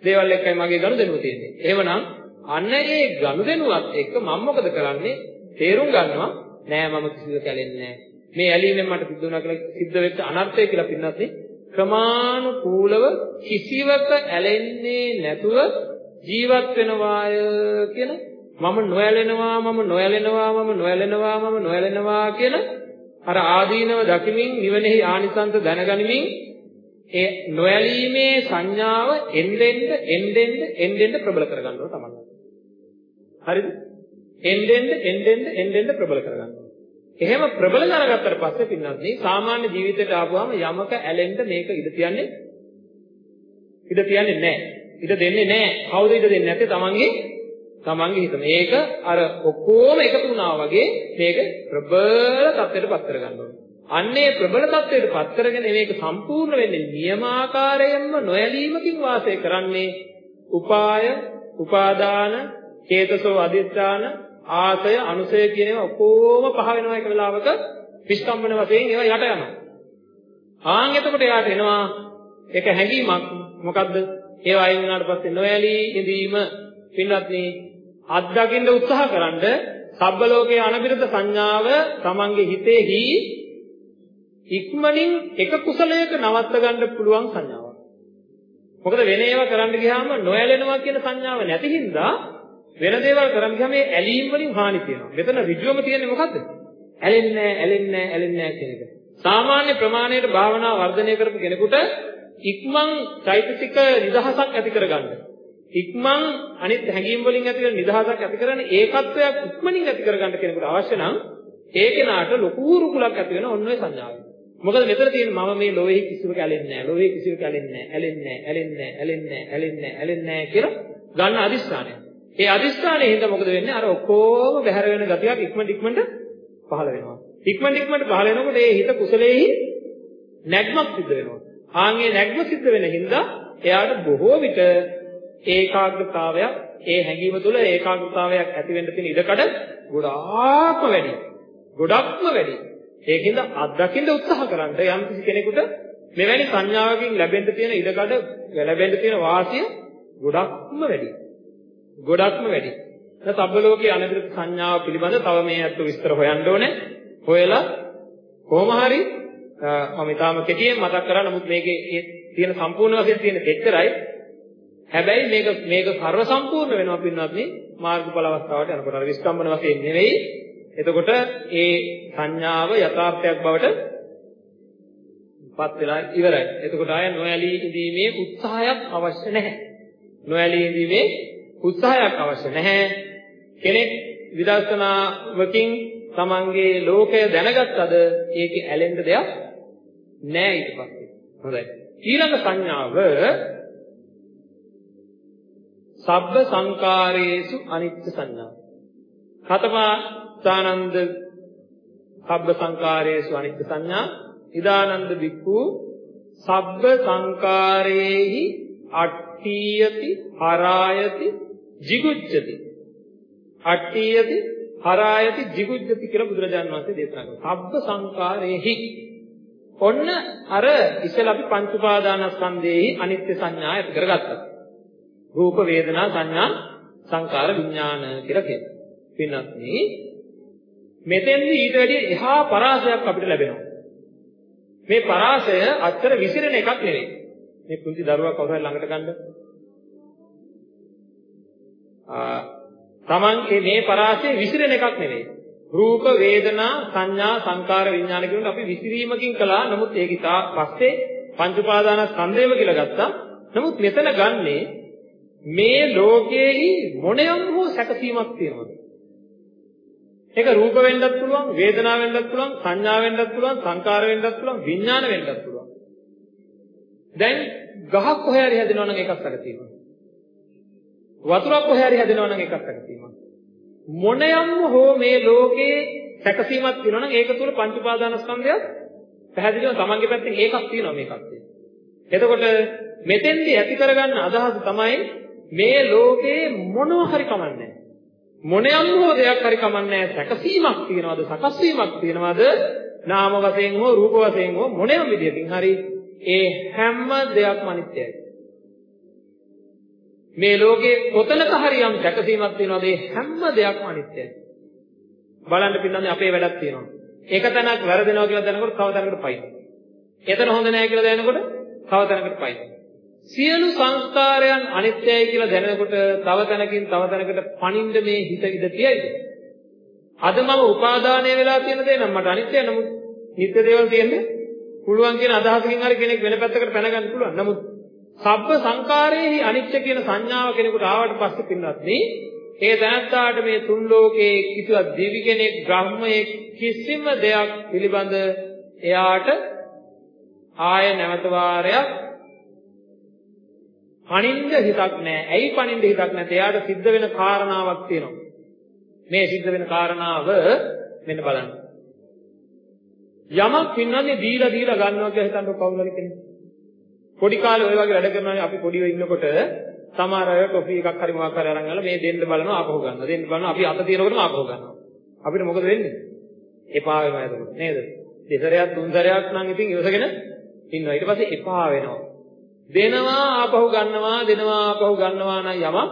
දේවල් එක්කයි මගේ ගනුදෙනුව තියෙන්නේ. එහෙමනම් අන්න ඒ ගනුදෙනුවත් එක්ක මම මොකද කරන්නේ? තේරුම් ගන්නවා නෑ මම කිසිදු කැලෙන්නේ නෑ. මේ ඇලීමෙන් මට සිද්ධ වුණා කියලා සිද්ධ වෙච්ච අනර්ථය කියලා පින්නත් ක්‍රමානුකූලව කිසිවක ඇලෙන්නේ නැතුව ජීවත් වෙනවාය කියන මම නොයැලෙනවා මම නොයැලෙනවා මම නොයැලෙනවා මම නොයැලෙනවා කියන අර ආදීනව දකිමින් නිවනෙහි ආනිසංස දැනගනිමින් ඒ නොයැලීමේ සංඥාව එන්නෙන්න එන්නෙන්න එන්නෙන්න ප්‍රබල කරගන්නවා තමයි. හරිද? එන්නෙන්න එන්නෙන්න එන්නෙන්න ප්‍රබල කරගන්නවා. එහෙම ප්‍රබල කරගත්තට පස්සේ පින්නත් මේ සාමාන්‍ය ජීවිතයට ආපුවාම යමක ඇලෙන්න මේක ඉඩ තියන්නේ ඉඩ තියන්නේ නැහැ. ඉඩ දෙන්නේ නැහැ. කවුද ඉඩ දෙන්නේ නැත්තේ? තමන්ගේ තමන්ගේ හිත. මේක අර ඔක්කොම එකතු වුණා වගේ මේක ප්‍රබල තත්ත්වයට පත් කරගන්න ඕනේ. අන්නේ ප්‍රබල තත්ත්වයට පත් කරගෙන මේක සම්පූර්ණ වෙන්නේ නියමාකාරයෙන්ම නොයලීමකින් වාසය කරන්නේ උපාය, උපාදාන, චේතසෝ අධිෂ්ඨාන, ආසය, අනුසය කියන ඒවා ඔක්කොම පහ වෙනවා එක වෙලාවක විස්කම්බන වශයෙන් ඒවා යට යනවා. ආන් එතකොට එයාට එනවා එක හැඟීමක් මොකද්ද? ඒවා අයින් වුණාට පස්සේ නොයලී ඉඳීම පින්වත්නි අත්දකින්න උත්සාහකරනද සබ්බ ලෝකයේ අනබිරත සංඥාව තමන්ගේ හිතේහි ඉක්මනින් එක කුසලයක නවත්ත ගන්න පුළුවන් සංඥාවක්. මොකද වෙන ඒවා කරන්න ගියාම නොයැලෙනවා කියන සංඥාව නැති හින්දා වෙන දේවල් කරන් ගියාම මේ ඇලීම් වලින් හානි තියෙනවා. මෙතන ඍජුවම තියෙන්නේ මොකද්ද? ඇලෙන්නේ නැහැ, ඇලෙන්නේ නැහැ, ඇලෙන්නේ නැහැ කියන එක. සාමාන්‍ය ප්‍රමාණයට භාවනා වර්ධනය කරපු කෙනෙකුට ඉක්මන් චෛතසික නිදහසක් ඇති කරගන්න. ඉක්මන් අනිත් හැඟීම් වලින් ඇති වෙන නිදහසක් ඇති කරගෙන ඒකත්වයක් ඉක්මනින් ඇති කරගන්න කෙනෙකුට අවශ්‍ය නම් ඒ කෙනාට ලොකු රුකුලක් ඇති වෙන ඔන්න ඔය සංඥාව. මොකද මෙතන තියෙන මම මේ ලෝහේ කිසිවක ඇලෙන්නේ නැහැ. ලෝහේ කිසිවක ඇලෙන්නේ නැහැ. ඇලෙන්නේ නැහැ. ඇලෙන්නේ නැහැ. ඇලෙන්නේ නැහැ. ඇලෙන්නේ නැහැ. ඇලෙන්නේ නැහැ කියලා ගන්න අදිස්ථානය. ඒ අදිස්ථානයේ හින්දා මොකද වෙන්නේ? අර ඔක්කොම බැහැර වෙන ගතියක් ඉක්මනට ඉක්මනට පහළ වෙනවා. ඉක්මනට ඉක්මනට පහළ වෙනකොට ඒ හිත කුසලයේහි නැග්මක් සිද්ධ වෙනවා. ආන්ගේ නැග්ම සිද්ධ වෙන හින්දා එයාට බොහෝ විට ඒකාග්‍රතාවයක් ඒ හැඟීම තුළ ඒකාග්‍රතාවයක් ඇති වෙන්න තියෙන ඉඩකඩ ගොඩාක්ම වැඩි. ගොඩක්ම වැඩි. ඒකින්ද අත්දකින්න උත්සාහ කරන්න යම් කිසි කෙනෙකුට මෙවැනි සංඥාවකින් ලැබෙන්න තියෙන ඉඩකඩ ලැබෙන්න තියෙන වාසිය ගොඩක්ම වැඩි. ගොඩක්ම වැඩි. දැන් සබ්බලෝකයේ අනිත්‍ය සංඥාව පිළිබඳ තව මේ අත් විස්තර හොයන්න ඕනේ. හොයලා කොහොම හරි මම ඊටාම කෙටියෙන් මතක් කරා නමුත් මේකේ තියෙන සම්පූර්ණ වශයෙන් තියෙන දෙච්චරයි. හැබැයි මේක මේක ਸਰව සම්පූර්ණ වෙනවා පින්වත්නි මාර්ගඵල අවස්ථාවට යනකොට අර විස්කම්බන වශයෙන් නෙවෙයි. එතකොට ඒ සංඥාව යථාර්ථයක් බවට පත් වෙලා ඉවරයි. එතකොට ආය නොඇලී ඉඳීමේ උත්සාහයක් අවශ්‍ය නැහැ. නොඇලී ඉඳීමේ උත්සාහයක් අවශ්‍ය නැහැ. කෙනෙක් විදර්ශනාවකින් තමන්ගේ ලෝකය දැනගත්තද ඒකේ ඇලෙන්න දෙයක් නැහැ ඊට පස්සේ. හොඳයි. ඊළඟ සංඥාව සබ්බ සංකාරයේසු අනිත්‍ය සංඥා. කතපාසානන්ද සබ්බ සංකාරයේසු අනිත්‍ය සංඥා ඉදානන්ද බික්ඛු සබ්බ සංකාරයේහි අට්ඨියති හරායති jigucchati අට්ඨියති හරායති jiguddhati කියලා බුදුරජාණන් වහන්සේ දේශනා කරනවා. සබ්බ සංකාරේහි ඔන්න අර ඉස්සෙල්ලා අපි පංච උපාදානස්කන්ධයේහි අනිත්‍ය සංඥා ඇති කරගත්තා. රූප වේදනා සංඥා සංකාර විඥාන කියලා කියනවා. පින්නත් මෙතෙන්දී ඊට වැඩිය එහා පරාසයක් අපිට ලැබෙනවා. මේ පරාසය අත්තර විසිරෙන එකක් නෙවෙයි. මේ කුංචි දරුවා කවුරු හරි ළඟට ගන්න. ආ Taman මේ පරාසය විසිරෙන එකක් නෙවෙයි. රූප වේදනා සංඥා සංකාර විඥාන කියනකොට අපි විසිරීමකින් කළා. නමුත් ඒක ඉතා පස්සේ පංච උපාදානස්කන්ධයම කියලා ගත්තා. නමුත් මෙතන ගන්නේ මේ ලෝකයේහි මොනියම් හෝ සැකසීමක් තියෙනවද? ඒක රූප වෙන්නත් පුළුවන්, වේදනා වෙන්නත් පුළුවන්, සංඥා වෙන්නත් පුළුවන්, සංකාර වෙන්නත් පුළුවන්, විඥාන වෙන්නත් පුළුවන්. දැන් ගහක් කොහේ හරි හැදෙනවා නම් එකක් අර තියෙනවා. වතුරක් කොහේ හරි හැදෙනවා නම් එකක් අර තියෙනවා. මොනියම් හෝ මේ ලෝකේ සැකසීමක් තියෙනවා නම් ඒක තුල පංච උපාදානස්කන්ධයක් පැහැදිලිව තමන්ගේ පැත්තෙන් ඒකක් තියෙනවා මේකක් තියෙනවා. එතකොට මෙතෙන්දී ඇති කරගන්න අදහස තමයි මේ ලෝකේ මොනවා හරි කමන්නේ මොනියම් හෝ දෙයක් හරි කමන්නේ සැකසීමක් තියනවාද? සකස් වීමක් තියනවාද? නාම වශයෙන් හෝ රූප වශයෙන් හෝ මොනියම් විදියකින් හරි ඒ හැම දෙයක්ම අනිත්‍යයි. මේ ලෝකේ කොතනක හරි යම් සැකසීමක් තියනවාද? ඒ හැම දෙයක්ම අනිත්‍යයි. බලන්න පින්නන්නේ අපේ වැඩක් තියෙනවා. එක තැනක් වැරදෙනවා කියලා දැනනකොට තව තැනකට පයින්. එතන හොඳ නැහැ කියලා දැනනකොට තව තැනකට පයින්. සියලු සංස්කාරයන් අනිත්‍යයි කියලා දැනනකොට තව තැනකින් තව තැනකට පණින්න මේ හිත ඉඳ තියයිද? අද මම උපාදානය වෙලා තියෙන දේ නම් මට අනිත්‍යයි නමුත් නිත්‍ය දේවල් තියෙන්නේ පුළුවන් කියන අදහසකින් හරි කෙනෙක් වෙන පැත්තකට පැන ගන්න පුළුවන්. නමුත් සබ්බ සංකාරයේහි අනිත්‍ය කියන සංඥාව කෙනෙකුට ආවට පස්සේ පින්නත් නේ ඒ දැනත්තාට මේ තුන් ලෝකයේ කිසිවක් දිවි කෙනෙක් බ්‍රහ්මයේ කිසිම දෙයක් පිළිබඳ එයාට ආය නැවත වාරයක් පණින්න හිතක් නැහැ. ඇයි පණින්න හිතක් නැත්තේ? එයාට සිද්ධ වෙන කාරණාවක් තියෙනවා. මේ සිද්ධ වෙන කාරණාව මෙන්න බලන්න. යමක් පින්නන්නේ දීලා දීලා ගන්නවා කියලා හිතන්න කවුරු හරි කෙනෙක්. පොඩි කාලේ ඔය වගේ වැඩ කරනවා අපි පොඩිව ඉන්නකොට සමහර අය ටොෆි එකක් හරි මොකක් හරි අරන් ගලා මේ දෙන්න බලනවා ආපහු ගන්නවා. දෙන්න බලනවා අපි අත තියනකොටම ආපහු ගන්නවා. අපිට මොකද වෙන්නේ? එපා වෙනවා එතකොට නේද? දෙසරයක් තුන් සැරයක් නම් ඉතින් ඉවසගෙන ඉන්නවා. ඊට පස්සේ එපා වෙනවා. දෙනවා ආපහු ගන්නවා දෙනවා ආපහු ගන්නවා නම් යමක්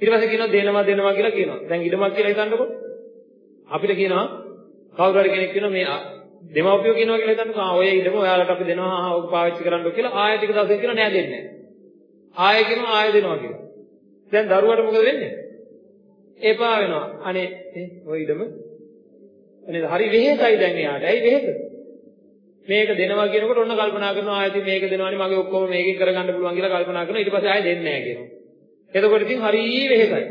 ඊට පස්සේ කියනවා දෙනවා දෙනවා කියලා කියනවා. දැන් ඉඩමක් කියලා හිතන්නකො. අපිට කියනවා කවුරු හරි කෙනෙක් කියනවා මේ දෙමව්පියෝ කියනවා කියලා හිතන්නකො. ආ ඔය ඉඩම ඔයාලට අපි දෙනවා ආ ඔක පාවිච්චි කරන්න කියලා ආයෙ ටික දවසක් කියනවා නෑ දෙන්නේ නෑ. ආයෙ කියනවා ආයෙ දෙනවා කියලා. දැන් දරුවට මොකද වෙන්නේ? එපා වෙනවා. අනේ ඔය ඉඩම නේද? හරි වෙහෙසයි දැන් එයාට. ඇයි වෙහෙස? මේක දෙනවා කියනකොට ඔන්න කල්පනා කරනවා ආයෙත් මේක දෙනවනේ මගේ ඔක්කොම මේකෙන් කරගන්න පුළුවන් කියලා කල්පනා කරනවා ඊට පස්සේ ආයෙ දෙන්නේ නැහැ කියනවා. එතකොට ඉතින් හරි වෙහෙසයි.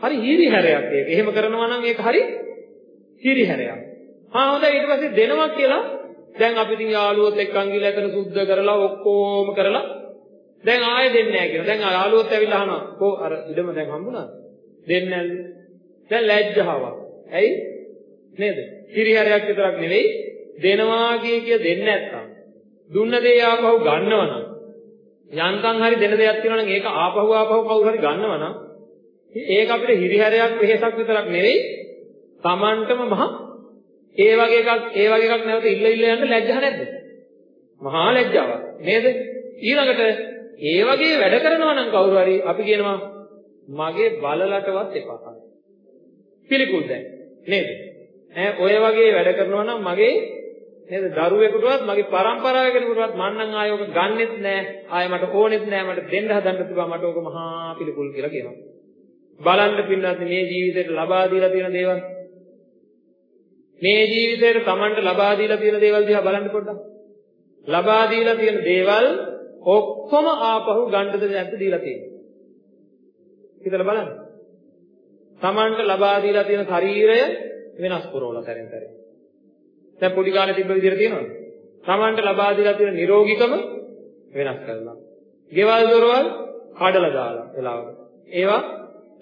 හරි හිරිහැරයක් ඒක. එහෙම කරනවා නම් ඒක හරි හිරිහැරයක්. හා හොඳයි ඊට පස්සේ දෙනවා කියලා දැන් අපි ඉතින් යාළුවොත් එක්කන් ගිහලා එතන සුද්ධ කරලා ඔක්කොම කරලා දැන් ආයෙ දෙන්නේ නැහැ කියනවා. දැන් යාළුවොත් ඇවිල්ලා අහනවා කො අර ඉඩම දැන් හම්බුණාද? දෙන්නේ නැල්ද? දැන් ලැජ්ජාවක්. ඇයි? නේද? හිරිහැරයක් විතරක් නෙවෙයි දෙනවා කිය කිය දෙන්නේ නැත්තම් දුන්න දේ ආපහු ගන්නවනම් යන්තම් හරි දෙන දෙයක් තියෙනවා නම් ඒක ආපහු ආපහු කවුරු හරි ගන්නවනම් ඒක අපිට හිරිහැරයක් වෙහෙසක් විතරක් නෙවෙයි Tamanටම මහ ඒ වගේ එකක් ඒ වගේ එකක් නැවත ඉල්ල ඉල්ල යන්න ලැජ්ජා නැද්ද? මහා ලැජ්ජාවක්. නේද? ඊළඟට ඒ වගේ වැඩ කරනවා නම් කවුරු හරි අපි කියනවා මගේ බලලටවත් එපා පිළිකුල් දැන්. නේද? ඈ ඔය වගේ වැඩ කරනවා නම් මගේ නේද? දරුවෙකුටවත් මගේ පරම්පරාවේ කෙනෙකුටවත් මම නම් ආයෙ ඔක ගන්නෙත් නෑ. ආයෙ මට ඕනෙත් නෑ. මට දෙන්න හදන්න තිබා මට ඕක මහා පිළිකුල් කියලා කියනවා. බලන්න පින්නත් මේ ජීවිතේට ලබා දීලා තියෙන දේවල්. මේ ජීවිතේට Tamanට ලබා දීලා තියෙන දේවල් දිහා බලන්න පොඩ්ඩක්. ලබා දීලා තියෙන දේවල් ඔක්කොම ආපහු ගන්නද නැද්ද දීලා තියෙන්නේ? හිතලා බලන්න. Tamanට ලබා දීලා තියෙන ශරීරය වෙනස් කරවලා තැනින් තැන දැන් පොඩි කාලේ තිබ්බ විදිහට තියෙනවද? Tamanට ලබා දීලා තියෙන නිරෝගීකම වෙනස් කරලා. ගෙවල් දොරවල් කඩලා දාලා වෙලාවට. ඒවා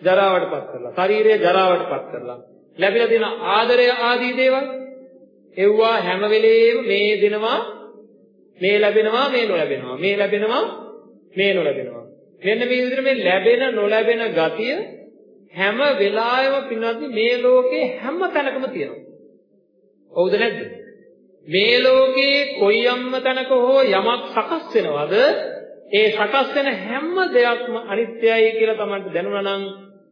ජරාවටපත් කරලා. ශරීරය ජරාවටපත් කරලා. ලැබිලා තියෙන ආදරය ආදී දේවල් එව්වා හැම වෙලේම මේ දෙනවා මේ ලැබෙනවා මේ නොලැබෙනවා මේ ලැබෙනවා මේ නොලැබෙනවා මෙන්න මේ විදිහට මේ ලැබෙන නොලැබෙන ගතිය හැම වෙලාවෙම පින්වත්නි මේ ලෝකේ හැම තැනකම තියෙනවා. හවුද නැද්ද? මේ ලෝකේ කොයියම්ම තැනක හෝ යමක් සකස් වෙනවද? ඒ සකස් වෙන හැම දෙයක්ම අනිත්‍යයි කියලා Tamanට දැනුණා නම්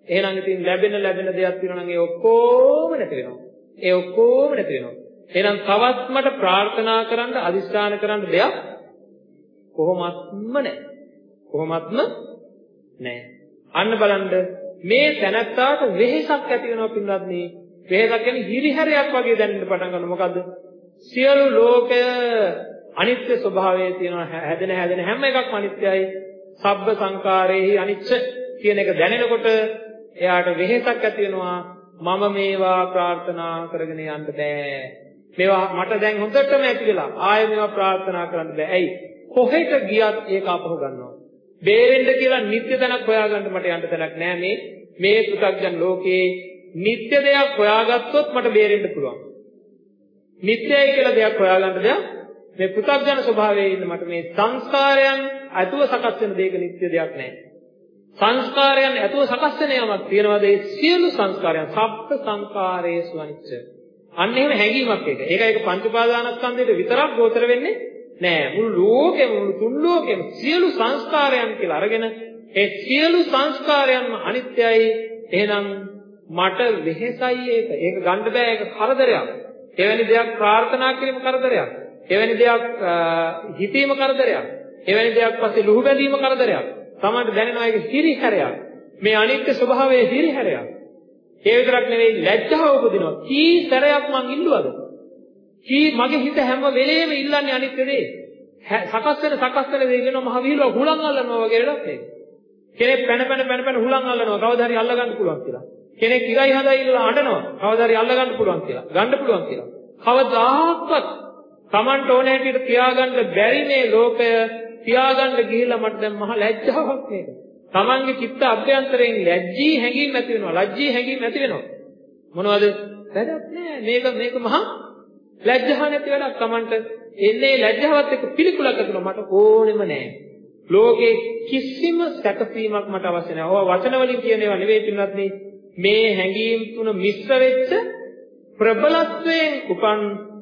එහෙනම් ඉතින් ලැබෙන ලැබෙන දෙයක් තියෙනවා නම් ඒ ඔක්කොම නැති වෙනවා. ඒ ඔක්කොම නැති වෙනවා. එහෙනම් තවත් මට ප්‍රාර්ථනා කරන්න අදිස්ථාන කරන්න දෙයක් කොහොමත්ම නැහැ. කොහොමත්ම නැහැ. අන්න බලන්න මේ තැනත්තාට වෙහෙසක් ඇති වෙනවා පින්වත්නි. වෙහෙසක් කියන්නේ හිරිහැරයක් වගේ දැනෙන්න පටන් ගන්නවා. මොකද්ද? සියලු ලෝකය අනිත්‍ය ස්වභාවයේ තියෙනවා. හැදෙන හැදෙන හැම එකක්ම අනිත්‍යයි. සබ්බ සංකාරේහි අනිච්ච කියන එක දැනෙනකොට එයාට වෙහෙසක් ඇති වෙනවා. මම මේවා ප්‍රාර්ථනා කරගෙන යන්න බෑ. මේවා මට දැන් හොඳටම ඇති වෙලා ආයෙ මේවා ප්‍රාර්ථනා කරන්න බෑ. ඇයි? කොහෙට ගියත් ඒක අපහු ගන්නවා. බේරෙන්න කියලා නිත්‍ය තැනක් හොයාගන්න මට යන්න තැනක් නෑ මේ මේ පු탁ජන ලෝකේ නිත්‍ය දෙයක් හොයාගත්තොත් මට බේරෙන්න පුළුවන්. නිත්‍යයි කියලා දෙයක් හොයාගන්න දෙයක් මේ පු탁ජන ස්වභාවයේ ඉන්න මට මේ සංස්කාරයන් ඇතුව සකස් වෙන දෙයක නිත්‍ය දෙයක් නෑ. සංස්කාරයන් ඇතුව සකස් වෙන යමක් තියෙනවාද ඒ සියලු සංස්කාරයන් සබ්බ සංකාරේසු අනිච්ච. අන්න එහෙම හැඟීමක් ඒක. ඒක ඒක පංච උපාදානස්කන්ධයට විතරක් ගෝචර වෙන්නේ නෑ මුළු ලෝකෙම මුළු තුන් ලෝකෙම සියලු සංස්කාරයන් කියලා අරගෙන ඒ සියලු සංස්කාරයන්ම අනිත්‍යයි එහෙනම් මට වෙහෙසයි ඒක. ඒක ගන්න බෑ ඒක කරදරයක්. එවැනි දෙයක් ප්‍රාර්ථනා කිරීම කරදරයක්. එවැනි දෙයක් හිතීම කරදරයක්. එවැනි දෙයක් පස්සේ ලුහු බැඳීම කරදරයක්. තමයි දැනෙනවා ඒක හිරිහැරයක්. මේ අනිත්‍ය ස්වභාවයේ හිරිහැරයක්. ඒ විතරක් නෙවෙයි ලැජ්ජාව උපදිනවා. කී සැරයක් මං ඉල්ලුවද? කී මගේ හිත හැම වෙලේම ඉල්ලන්නේ අනිත්‍ය දේ. සකස් වෙන සකස් වෙන දේ ඉල්ලනවා මහ විහිළුව හුලං අල්ලනවා වගේ වැඩක් නේ. කෙනෙක් පැන පැන පැන පැන හුලං අල්ලනවා. කවදා හරි අල්ලගන්න පුළුවන් කියලා. කෙනෙක් ඉරයි හදා ඉල්ලලා අඬනවා කවදා හරි අල්ලගන්න පුළුවන් කියලා. ගන්න පුළුවන් කියලා. කවදාහක්වත් Tamanට ඕන හැටියට තියාගන්න බැරි මේ ලෝකය තියාගන්න ගිහිල්ලා මට දැන් මහ ලැජ්ජාවක් නේද? Tamanගේ චිත්ත අභ්‍යන්තරයෙන් ලැජ්ජී හැඟීම් ඇති වෙනවා. ලැජ්ජී හැඟීම් ඇති වෙනවා. මොනවද? වැඩක් නෑ. මේක මේක මහා ලැජ්ජා නැති වැඩක් Tamanට එන්නේ ලැජ්ජාවත් එක්ක පිළිකුලක් ඇතුළ මට ඕනෙම නැහැ. ලෝකේ කිසිම සැකසීමක් මට අවශ්‍ය නැහැ. ඕවා වචන වලින් කියන ඒවා නෙවෙයි පින්වත්නි. මේ හැඟීම් තුන මිශ්‍ර වෙච්ච ප්‍රබලත්වයෙන් උපන්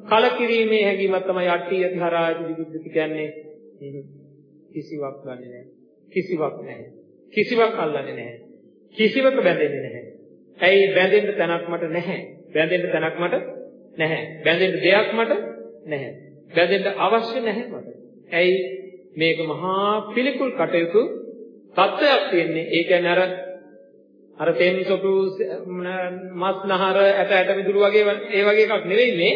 කලකිරීමේ හැඟීමක් තමයි අට්ටි යති හරායති විදුද්ධි කියන්නේ. කිසිවක් ගන්නෙ නැහැ. කිසිවක් නැහැ. කිසිවක් අල්ලන්නේ නැහැ. කිසිවක බැඳෙන්නේ නැහැ. ඇයි බැඳෙන්න තැනක් මට නැහැ. බැඳෙන්න තැනක් මට නැහැ. බැඳෙන්න දෙයක් මට නැහැ. බැඳෙන්න අවශ්‍ය නැහැ මට. ඇයි මේක මහා පිළිකුල් කටයුතු තත්ත්වයක් තියෙන්නේ. ඒ කියන්නේ අර අර තෙන් සොපු මස් නහර ඇට ඇට මිදුළු වගේ ඒ වගේ එකක් නෙවෙයි මේ.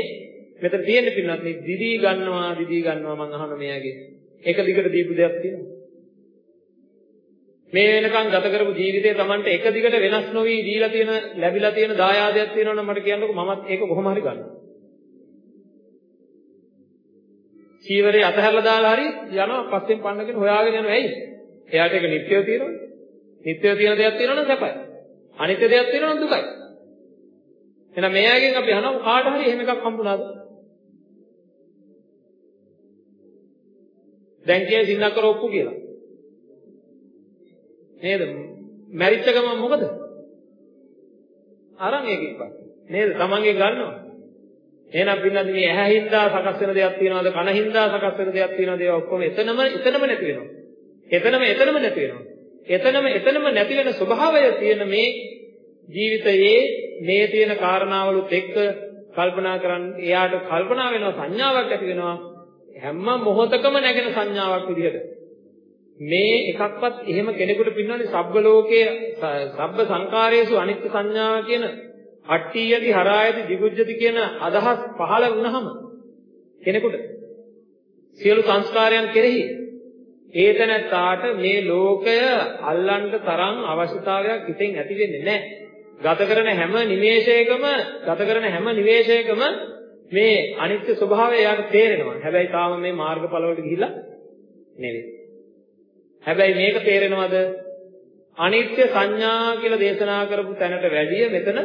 මෙතන තියෙන්නේ පින්නත් මේ දිදී ගන්නවා දිදී ගන්නවා මං අහන මෙයාගේ. එක දිගට දීපු දෙයක් තියෙනවා. මේ වෙනකන් ගත කරපු ජීවිතය Tamanට එක දිගට වෙනස් නොවි දීලා තියෙන ලැබිලා තියෙන දායාදයක් තියෙනවා නම් මට කියන්නකෝ මමත් ඒක කොහොම හරි ගන්නවා. චීවරේ අතහැරලා දාලා හරි යනවා පස්සෙන් පන්නගෙන හොයාගෙන යනවා ඇයි? එයාට ඒක නිත්‍යව තියෙනවනේ. නිත්‍යව තියෙන දෙයක් තියෙනවා නම් සැපයි. අනිත්‍ය දෙයක් තියෙනවා නම් දුකයි. එහෙනම් මෙයාගෙන් අපි අහනවා කාට හරි එහෙම එකක් හම්බුණාද? දැන් කියේ සින්නකර ඔප්පු කියලා. නේද? මැරිච්ච ගමන් මොකද? අරන් ඒක ඉපත්. නේද? තමන්ගේ ගන්නවා. එහෙනම් පින්නත් මේ ඇහැ හින්දා සකස් වෙන දෙයක් තියනවාද? කන හින්දා සකස් වෙන දෙයක් තියනවාද? ඒවා ඔක්කොම එතනම එතනම නැති වෙනවා. එතනම එතනම නැති වෙනවා. එතනම එතනම නැති වෙන ස්වභාවය තියෙන මේ ජීවිතයේ මේ තියෙන කාරණාවලුත් එක්ක කල්පනා කරන් එයාට කල්පනා වෙනවා සංඥාවක් ඇති වෙනවා. හැම මොහොතකම නැගෙන සංඥාවක් විදිහට මේ එකක්වත් එහෙම කෙනෙකුට පින්නන්නේ සබ්බ ලෝකයේ සබ්බ සංකාරයේසු අනිත්‍ය සංඥාව කියන අට්ඨියති හරායති දිගුජ්ජති කියන අදහස් පහළ වුණහම කෙනෙකුට සියලු සංස්කාරයන් කෙරෙහි ඒතනත්තාට මේ ලෝකය අල්ලන්න තරම් අවශ්‍යතාවයක් හිතෙන් ඇති වෙන්නේ නැහැ. ගත කරන හැම නිමේෂයකම ගත කරන හැම නිමේෂයකම මේ අනිත්‍ය ස්වභාවය යාට තේරෙනවා. හැබැයි තාම මේ මාර්ගඵලවලට ගිහිල්ලා නෙවෙයි. හැබැයි මේක තේරෙනවද? අනිත්‍ය සංඥා කියලා දේශනා කරපු තැනට වැඩිය මෙතන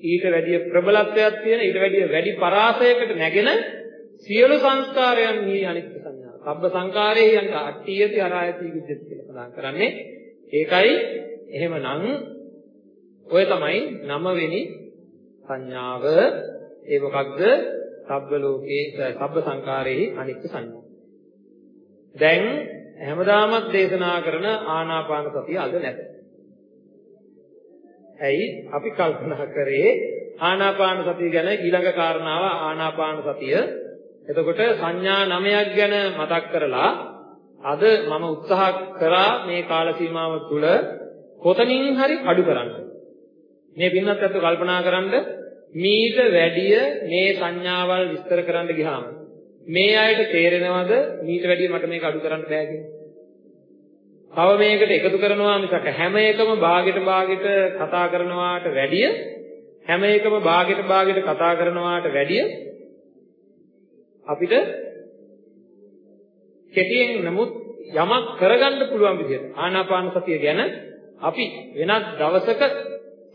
ඊට වැඩිය ප්‍රබලත්වයක් තියෙන ඊට වැඩිය වැඩි පරාසයකට නැගෙන සියලු සංස්කාරයන්හි අනිත්‍ය සංඥා. සබ්බ සංකාරේ යන්ට අට්ඨියති අරායති විද්‍යති කියලා සඳහන් කරන්නේ. ඒකයි එහෙමනම් ඔය තමයි නවවෙනි සංඥාව. ඒ මොකක්ද? සබ්බ ලෝකේ සබ්බ සංකාරයේ අනිත්‍ය සංඥා. දැන් හැමදාමත් දේශනා කරන ආනාපාන සතිය අද නැත. ඇයි අපි කල්පනා කරේ ආනාපාන සතිය ගැන ඊළඟ කාරණාව ආනාපාන සතිය. එතකොට සංඥා නමයක් ගැන මතක් කරලා අද මම උත්සාහ කරා මේ කාල සීමාව තුළ කොතනින් හරි අඩු කරන්න. මේ පින්නත් අත්ව කල්පනා කරන්න මීට වැඩිය මේ සංඥාවල් විස්තර කරන්න ගියාම මේ අයට තේරෙනවද මීට වැඩිය මට මේක අඩු කරන්න බෑ කියලා? තව මේකට එකතු කරනවා මිසක හැම එකම භාගෙට භාගෙට කතා කරනවාට වැඩිය හැම එකම භාගෙට භාගෙට කතා කරනවාට වැඩිය අපිට කෙටියෙන් නමුත් යමක් කරගන්න පුළුවන් විදිහට ආනාපාන සතිය ගැන අපි වෙනත් දවසක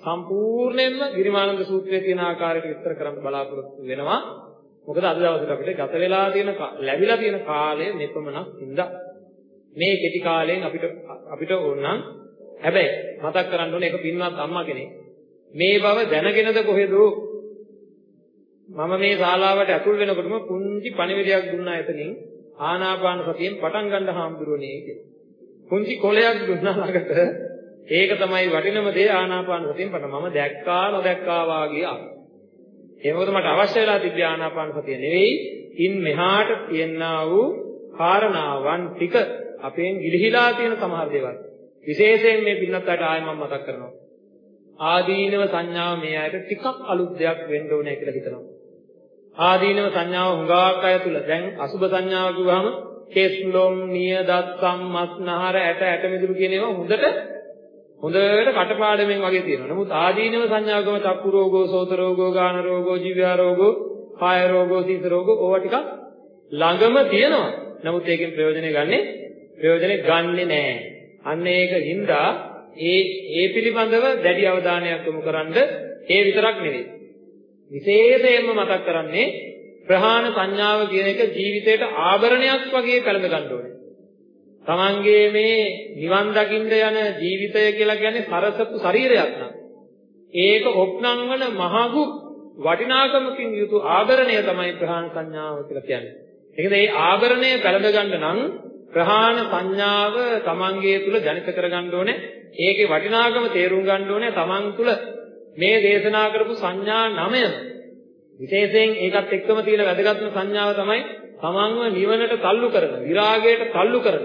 සම්පූර්ණයෙන්ම ගිරිමානන්ද සූත්‍රයේ තියෙන ආකාරයට විස්තර කරන්න බලාපොරොත්තු වෙනවා. මොකද අද දවසට අපිට ගත වෙලා තියෙන ලැබිලා තියෙන කාලය මෙපමණක් හින්දා මේ කෙටි කාලයෙන් අපිට අපිට ඕනනම් හැබැයි මතක් කරගන්න ඕනේ ඒක පින්වත් අම්මා කෙනෙක්. මේ බව දැනගෙනද කොහෙද මම මේ ශාලාවට ඇතුල් වෙනකොටම පුංචි පණිවිඩයක් දුන්නා එතනින් ආනාපාන සතියෙන් පටන් ගන්න හාමුදුරනේ කියලා. පුංචි කොලයක් දුන්නා ළඟට ඒක තමයි වටිනම දේ ආනාපාන සතියෙන් පටන් මම දැක්කා නොදැක්කා වාගේ ආ. ඒ මොකද මට අවශ්‍ය වෙලා තිබ්බේ ආනාපාන සතිය නෙවෙයි ඉන් මෙහාට තියෙනා වූ කාරණාවන් ටික අපෙන් ගිලිහිලා තියෙන සමහර දේවල්. විශේෂයෙන් මේ පින්නත් අයට ආයෙ මම මතක් කරනවා. ආදීනව සංඥාව මේ අයට ටිකක් අලුත් දෙයක් වෙන්න ඕනේ කියලා හිතනවා. ආදීනව සංඥාව හුඟාක් අය තුල දැන් අසුබ සංඥාව කිව්වහම කෙස්ලොම් නිය දත් සම්මස් නහර ඇට ඇට මිදුළු කියන ඒවා හොඳට හොඳට කටපාඩමෙන් වගේ තියෙනවා. නමුත් ආදීනව සංඥාවකම චක්කු රෝගෝ, සෝත රෝගෝ, ගාන රෝගෝ, ජීවහා රෝගෝ, කාය රෝගෝ, සීත රෝගෝ ඕවා ටිකක් ළඟම තියෙනවා. නමුත් ඒකෙන් ප්‍රයෝජනෙ ගන්නෙ ප්‍රයෝජනෙ ගන්නෙ නෑ. අන්න ඒක හින්දා ඒ ඒ පිළිබඳව දැඩි අවධානයක් යොමු කරන්ද ඒ විතරක් නෙවෙයි. විශේෂයෙන්ම මතක් කරන්නේ ප්‍රහාණ සංඥාව කියන එක ජීවිතේට ආභරණයක් වගේ පැලඳ ගන්න ඕනේ. තමන්ගේ මේ නිවන් දකින්න යන ජීවිතය කියලා කියන්නේ සරසපු ශරීරයක් නම් ඒක ඔප්නංවන මහඟු වටිනාකමකින් යුතු ආභරණය තමයි ප්‍රහාණ සංඥාව කියලා කියන්නේ. ඒකද මේ ආභරණය පැලඳ ගන්න නම් ප්‍රහාණ සංඥාව තමන්ගේ තුල ජනිත කරගන්න ඕනේ. ඒකේ වටිනාකම තේරුම් ගන්න ඕනේ තමන් තුල මේ දේශනා කරපු සංඥා නමය. විශේෂයෙන් ඒකත් එක්කම තියෙන වැදගත්ම සංඥාව තමයි තමන්ව නිවනට තල්ලු කරන, විරාගයට තල්ලු කරන.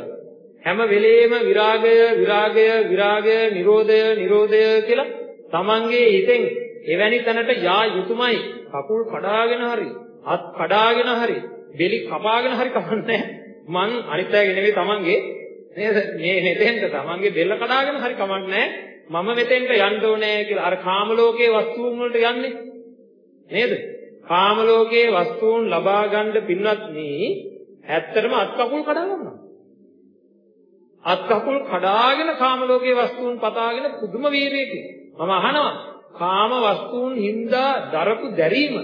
හැම වෙලේම විරාගය, විරාගය, විරාගය, නිරෝධය, නිරෝධය කියලා තමන්ගේ හිතෙන් එවැනි තැනට යා යුතුයමයි. කකුල් කඩාගෙන හරි, අත් කඩාගෙන හරි, බෙලි කපාගෙන හරි කමන්නේ මං අනිත් අයගේ නෙවෙයි තමන්ගේ නේද මේ මෙතෙන්ට තමන්ගේ බෙල්ල කඩාගෙන හරි කමන්නේ මම මෙතෙන්ට යන්න ඕනේ කියලා අර කාම ලෝකයේ වස්තුන් වලට යන්නේ නේද කාම ලෝකයේ වස්තුන් ලබා ගන්න පින්වත්නි ඇත්තටම අත් කකුල් කඩා ගන්නවා අත් කකුල් කඩාගෙන කාම ලෝකයේ වස්තුන් පතාගෙන පුදුම වීරියකින් මම අහනවා කාම වස්තුන් හින්දා දරපු දැරීම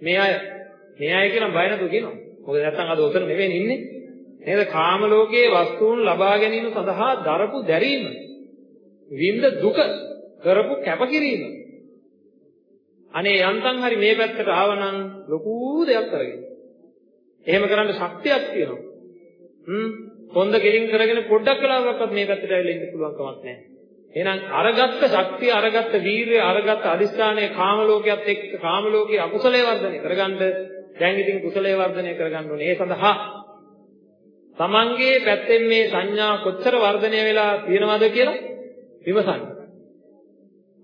මේ අය මේ අය කියලා බය නැතුව කියනවා මොකද නැත්තම් අද උතන නෙවෙයි ඉන්නේ. නේද? කාම ලෝකයේ වස්තුන් ලබා ගැනීම සඳහා දරපු දැරීම. විඳ දුක කරපු කැපකිරීම. අනේ යන්තම් හරි මේ පැත්තට ආවනම් ලොකු දෙයක් කරගෙන. එහෙම කරන්න ශක්තියක් තියෙනවා. හ්ම් කොන්ද ගෙලින් කරගෙන පොඩ්ඩක් වෙලාවක්වත් මේ පැත්තට ඇවිල්ලා ඉන්න පුළුවන් කමක් නැහැ. එහෙනම් අරගත්ත ශක්තිය අරගත්ත වීරිය අරගත්ත අදිස්ථානයේ කාම ලෝකයක් එක්ක කාම ලෝකයේ අකුසලයේ වර්ධනය කරගන්න දැන් ඉතින් කුසලයේ වර්ධනය කරගන්න ඕනේ. ඒ සඳහා තමන්ගේ පැත්තෙන් මේ සංඥා කොච්චර වර්ධනය වෙලා තියෙනවද කියලා විමසන්න.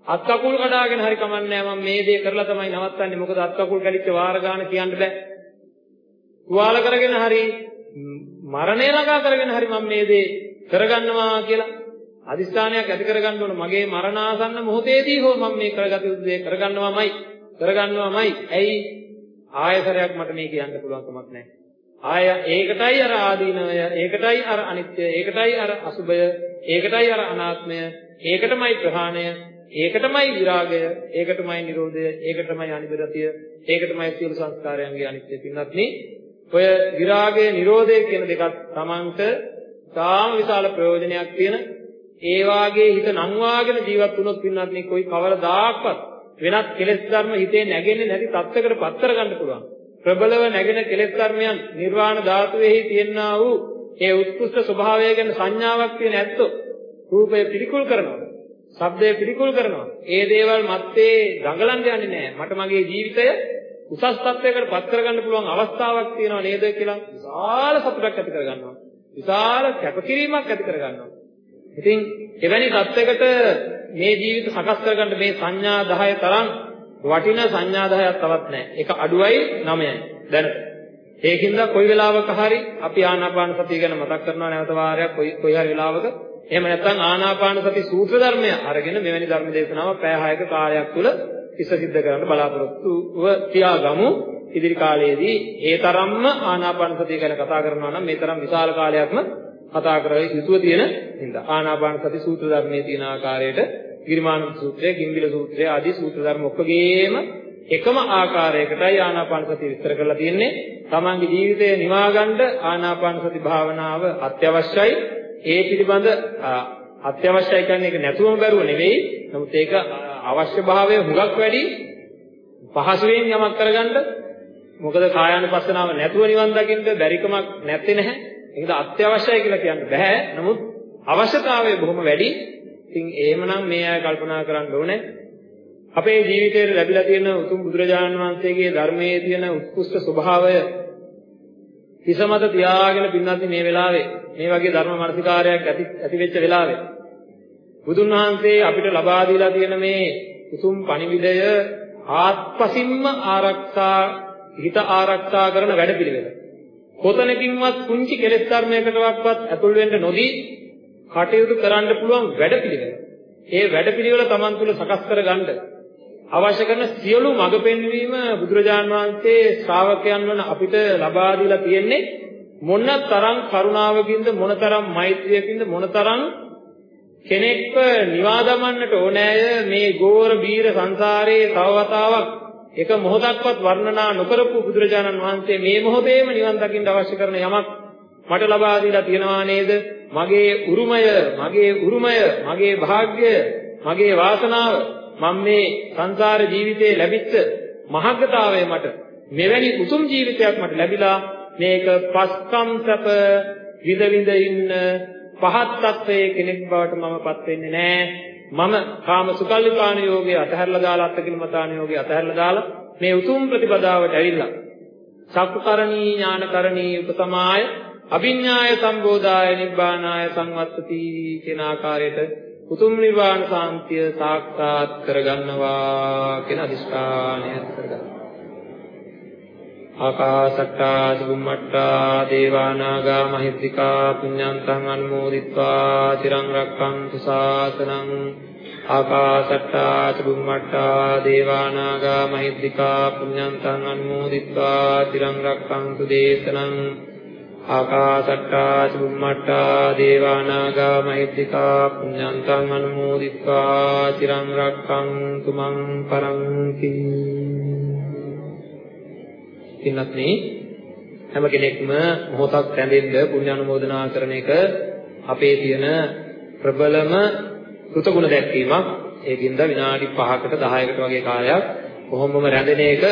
අත් කකුල් කඩාගෙන හරි කමන්නේ මම මේ දේ කරලා තමයි නවත්තන්නේ. මොකද අත් කකුල් කැලිච්ච වාර ගන්න කියන්න බෑ. තුවාල කරගෙන හරි මරණය ළඟා කරගෙන හරි මම මේ දේ කරගන්නවා කියලා අදිස්ථානයක් ඇති කරගන්න ඕන. මගේ මරණාසන්න මොහොතේදී හෝ මම මේ කරගත යුතු දේ කරගන්නවාමයි. කරගන්නවාමයි. ඇයි ආයතරයක් මට මේ කියන්න පුළුවන් කමක් නැහැ. ආය ඒකටයි අර ආදීනවය, ඒකටයි අර අනිත්‍ය, ඒකටයි අර අසුබය, ඒකටයි අර අනාත්මය, ඒකටමයි ප්‍රහාණය, ඒකටමයි විරාගය, ඒකටමයි නිරෝධය, ඒකටමයි අනිබරතිය, ඒකටමයි සියලු සංස්කාරයන්ගේ අනිත්‍ය පින්නත් ඔය විරාගය, නිරෝධය කියන දෙකත් Tamanට තාම විශාල ප්‍රයෝජනයක් තියෙන ඒ වාගේ හිත නංවාගෙන ජීවත් වුණොත් පින්නත් නේ કોઈ කවරදාක්වත් වෙනත් කෙලෙස් ධර්ම හිතේ නැගෙන්නේ නැති තත්ත්වයකට පත් කරගන්න පුළුවන්. ප්‍රබලව නැගෙන කෙලෙස් ධර්මයන් නිර්වාණ ධාතුවේහි තියෙනා වූ ඒ උත්කෘෂ්ඨ ස්වභාවය ගැන සංඥාවක් තියෙන ඇත්තෝ රූපය පිළිකුල් කරනවා. ශබ්දය පිළිකුල් කරනවා. ඒ දේවල් මැත්තේ දඟලන්න යන්නේ නැහැ. මට මගේ ජීවිතය උසස් තත්වයකට පත් කරගන්න පුළුවන් අවස්ථාවක් තියෙනවා නේද කියලා විශාල සතුටක් ඇති කරගන්නවා. විශාල කැපකිරීමක් ඇති කරගන්නවා. ඉතින් එවැනි தත්වයකට මේ ජීවිත සකස් කරගන්න මේ සංඥා 10 තරම් වටින සංඥා 10ක් තවත් නැහැ. ඒක අඩුවයි 9යි. දැනට. ඒකින්ද කොයි වෙලාවක හරි අපි ආනාපාන සතිය ගැන මතක් කරනවා නැවත වාරයක් කොයි කොයි හරි වෙලාවක එහෙම නැත්නම් ආනාපාන සති සූත්‍ර ධර්මය අරගෙන මෙවැනි ධර්ම දේශනාවක් පැය 6ක කාලයක් තුල ඉස්ස සිද්ධ කරන්න බලාපොරොත්තුව තියාගමු ඉදිරි කාලයේදී ඒ තරම්ම ආනාපාන සතිය ගැන කතා කරනවා නම් මේ තරම් විශාල කාලයක්ම කතා කරලා යුතුව තියෙන හින්දා ආනාපාන සති සූත්‍ර ධර්මයේ තියෙන ආකාරයට ගිරිමාන සූත්‍රය, ගිම්බිල සූත්‍රය ආදී සූත්‍ර ධර්ම ඔක්කොගේම එකම ආකාරයකටයි ආනාපාන සතිය විස්තර කරලා තියෙන්නේ. තමන්ගේ ජීවිතය නිවා ගන්න ආනාපාන සති භාවනාව අත්‍යවශ්‍යයි. ඒ පිළිබඳ අත්‍යවශ්‍යයි කියන්නේ ඒක නැතුවම බැරුව නෙවෙයි. නමුත් ඒක අවශ්‍ය භාවය හුඟක් වැඩි. පහසුවෙන් යමක් කරගන්න මොකද කායානුපස්සනාව නැතුව නිවන් දකින්න බැරිකමක් නැත්තේ නැහැ. ඒකද අත්‍යවශ්‍යයි කියලා කියන්න බෑ. නමුත් අවශ්‍යතාවය බොහොම වැඩි. ඉතින් එහෙමනම් මේ අය කල්පනා කරන්න ඕනේ අපේ ජීවිතයේ ලැබිලා තියෙන උතුම් බුදුරජාණන් වහන්සේගේ ධර්මයේ තියෙන උත්කෘෂ්ඨ ස්වභාවය හිසමත තියාගෙන පින්නත් මේ වෙලාවේ මේ වගේ ධර්ම මානසිකාරයක් ඇති ඇති වෙච්ච වෙලාවේ බුදුන් වහන්සේ අපිට ලබා දීලා තියෙන මේ උතුම් පණිවිඩය ආත්පසින්ම ආරක්ෂා හිත ආරක්ෂා කරන වැඩපිළිවෙල. කොතනකින්වත් කුංචි කෙලෙස් ධර්මයකටවත් ඇතුල් වෙන්න නොදී කටයුතු කරන්න පුළුවන් වැඩපිළිවෙල. ඒ වැඩපිළිවෙල Taman තුල සකස් කරගන්න අවශ්‍ය කරන සියලු මඟ පෙන්වීම බුදුරජාන් වහන්සේ ශ්‍රාවකයන් වන අපිට ලබා දීලා තියෙන්නේ මොන තරම් කරුණාවකින්ද මොන තරම් මෛත්‍රියකින්ද මොන තරම් කෙනෙක්ව නිවා දමන්නට ඕනෑය මේ ගෝර බීර සංසාරයේ තවවතාවක් එක මොහොතක්වත් වර්ණනා නොකරපු බුදුරජාණන් වහන්සේ මේ මොහොතේම නිවන් දකින්න අවශ්‍ය කරන යමක් මට ලබා දීලා තියෙනවා නේද? මගේ උරුමය මගේ උරුමය මගේ වාග්ය මගේ වාසනාව. මම මේ සංසාර ජීවිතේ ලැබිච්ච මහග්ගතාවය මට මෙවැනි උතුම් ජීවිතයක් මට ලැබිලා මේක පස්කම් සැප විඳ විඳ ඉන්න පහත් තත්වයේ කෙනෙක් බවට මමපත් වෙන්නේ නැහැ මම කාම සුකල්ලිකාණ යෝගයේ අතහැරලා දාලා අත්කිලමතාණ යෝගයේ අතහැරලා දාලා මේ උතුම් ප්‍රතිපදාවට ඇවිල්ලා සක්කරණී ඥානකරණී උපසමාය අභිඥාය සම්බෝධාය නිබ්බානාය සංවත්තති කියන ආකාරයට උතුම් නිර්වාණ සාන්තිය සාක්ෂාත් කරගන්නවා කියන අදිෂ්ඨානය කරගන්න. ආකාසට්ටා චුම්මට්ටා දේවානාගා මහිත්‍තිකා පුඤ්ඤන්තං අනුමෝදිත්වා චිරං රක්ඛන්තු ශාසනං ආකාසට්ටා චුම්මට්ටා දේවානාගා මහිත්‍තිකා පුඤ්ඤන්තං අනුමෝදිත්වා චිරං රක්ඛන්තු දේශනං ආකාසට්ටා චුම්මට්ටා දේවානාගා මහිත්‍තිකා පුඤ්ඤන්තං අනුමෝදිත්වා චිරං රක්ඛන්තු මං පරන්ති පින්නත් මේ හැම කෙනෙක්ම මොහොතක් රැඳෙන්න පුණ්‍ය අනුමෝදනා කරන එක අපේ තියෙන ප්‍රබලම කෘතගුණ දැක්වීමක්. ඒකින්ද විනාඩි 5කට 10කට වගේ කාලයක් කොහොමම රැඳෙන එක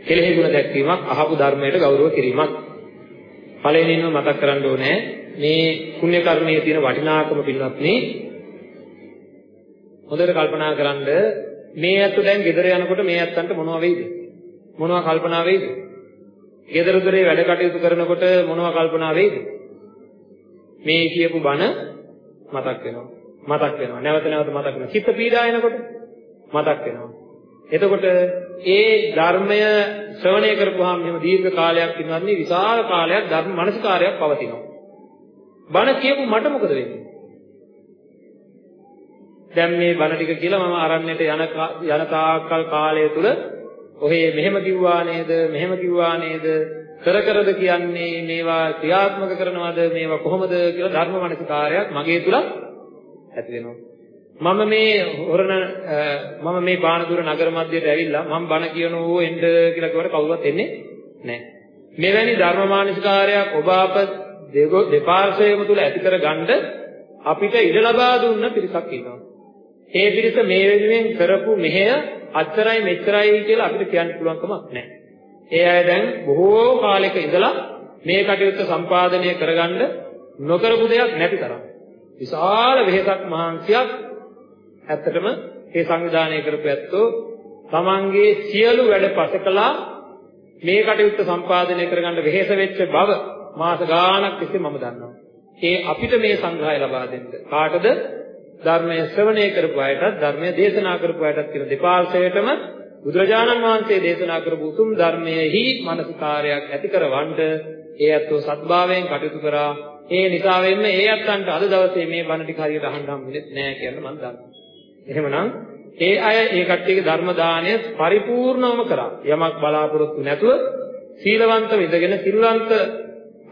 කෙලෙහි ගුණ දැක්වීමක් අහපු ධර්මයට ගෞරව කිරීමක්. පළවෙනිම මතක් කරන්න ඕනේ මේ පුණ්‍ය කර්මයේ තියෙන වටිනාකම පිළිබඳව හොඳට කල්පනා කරන්න මේ ඇත්ත දැන් ගෙදර යනකොට මේ ඇත්තන්ට මොනව වෙයිද මොනවා කල්පනා වෙයිද? ගෙදර දොරේ වැඩ කටයුතු කරනකොට මොනවා කල්පනා වෙයිද? මේ කියපු බණ මතක් වෙනවා. මතක් වෙනවා. නැවත නැවත මතක් වෙනවා. චිත්ත පීඩා එනකොට මතක් වෙනවා. එතකොට ඒ ධර්මය ශ්‍රවණය කරපුවාම එහෙම දීර්ඝ කාලයක් ඉන්නවන්නේ විශාල කාලයක් ධර්ම මනසිකාරයක් පවතිනවා. බණ කියපු මට මොකද වෙන්නේ? දැන් මේ බණ ටික කියලා මම අරන්නට යන යන තාක්කල් කාලය තුල ඔහේ මෙහෙම කිව්වා නේද මෙහෙම කිව්වා නේද කර කරද කියන්නේ මේවා ක්‍රියාත්මක කරනවද මේවා කොහොමද කියලා ධර්ම මනසිකාරයක් මගේ තුල ඇති වෙනවා මම මේ හොරණ මම මේ පානදුර නගර මැදයට ඇවිල්ලා මම බණ කියනෝ එන්න කියලා කිව්වට කවුරුවත් එන්නේ නැහැ මෙවැනි ධර්ම මානසිකාරයක් ඔබ අප දෙපාර්ශ්වයම තුල ඇති කර ගන්න අපිට ඉඩ ලබා දුන්න පිරිසක් ඉන්නවා. ඒ පිරිස මේ වෙනුවෙන් කරපු මෙහෙය අච්චරයි මෙච්චරයි කියලා අපිට කියන්න පුළුවන් කමක් නැහැ. ඒ අය දැන් බොහෝ කාලයක ඉඳලා මේ කටයුත්ත සම්පාදනය කරගන්න නොකරපු දෙයක් නැති තරම්. විශාල වෙහෙසක් මහන්සියක් ඇත්තටම මේ සංවිධානය කරපු ඇත්තෝ තමන්ගේ සියලු වැඩ පසකලා මේ කටයුත්ත සම්පාදනය කරගන්න වෙහෙස වෙච්ච බව මාස ගාණක් තිස්සේ මම දන්නවා. ඒ අපිට මේ සංග්‍රහය ලබා දෙන්න. කාටද? ධර්මය ශ්‍රවණය කරපු අයටත් ධර්මය දේශනා කරපු අයටත් කියන දෙපාර්ශ්වයටම බුදුරජාණන් වහන්සේ දේශනා කරපු උතුම් ධර්මයේහි මනසිකාරයක් ඇති කරවන්න ඒ අත්ෝ සත්භාවයෙන් කටයුතු කරා ඒ නිසා වෙන්න ඒ අත්තන්ට අද දවසේ මේ බණ ටික හරියට අහන්න හම්බුනේ නැහැ කියලා මම දන්නවා. එහෙමනම් ඒ අය ඒ කට්ටියගේ ධර්ම දාණය පරිපූර්ණවම කරා. යමක් බලාපොරොත්තු නැතුව සීලවන්ත විදගෙන සිල්වන්ත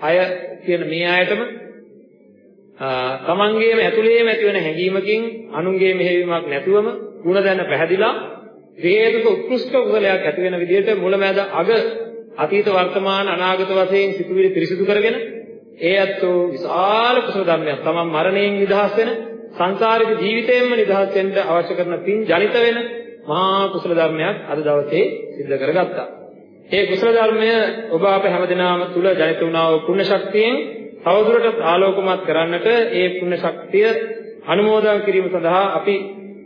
අය කියන මේ අයටම තමන්ගේම ඇතුළේම ඇතිවන හැඟීමකින් අනුන්ගේ මෙහෙයීමක් නැතුවම ಗುಣ දැන පැහැදිලා හේතුක උත්කෘෂ්ඨ කුසලයක් ඇති වෙන විදිහට මුලමැද අග අතීත වර්තමාන අනාගත වශයෙන් සිතුවිලි පිරිසිදු කරගෙන ඒ ඇත්තෝ විශාල කුසල ධර්මයක් තමන් මරණයෙන් නිදහස් වෙන සංසාරික ජීවිතයෙන්ම නිදහස් වෙන්න අවශ්‍ය කරන පින් ජනිත වෙන මහා කුසල ධර්මයක් අද දවසේ සිද්ධ කරගත්තා. ඒ කුසල ධර්මය ඔබ අප හැමදෙනාම තුල ජනිත වුණා වූ පුණ්‍ය ශක්තියෙන් තවදුරටත් ආලෝකමත් කරන්නට ඒ පුණ්‍ය ශක්තිය අනුමෝදන් කිරීම සඳහා අපි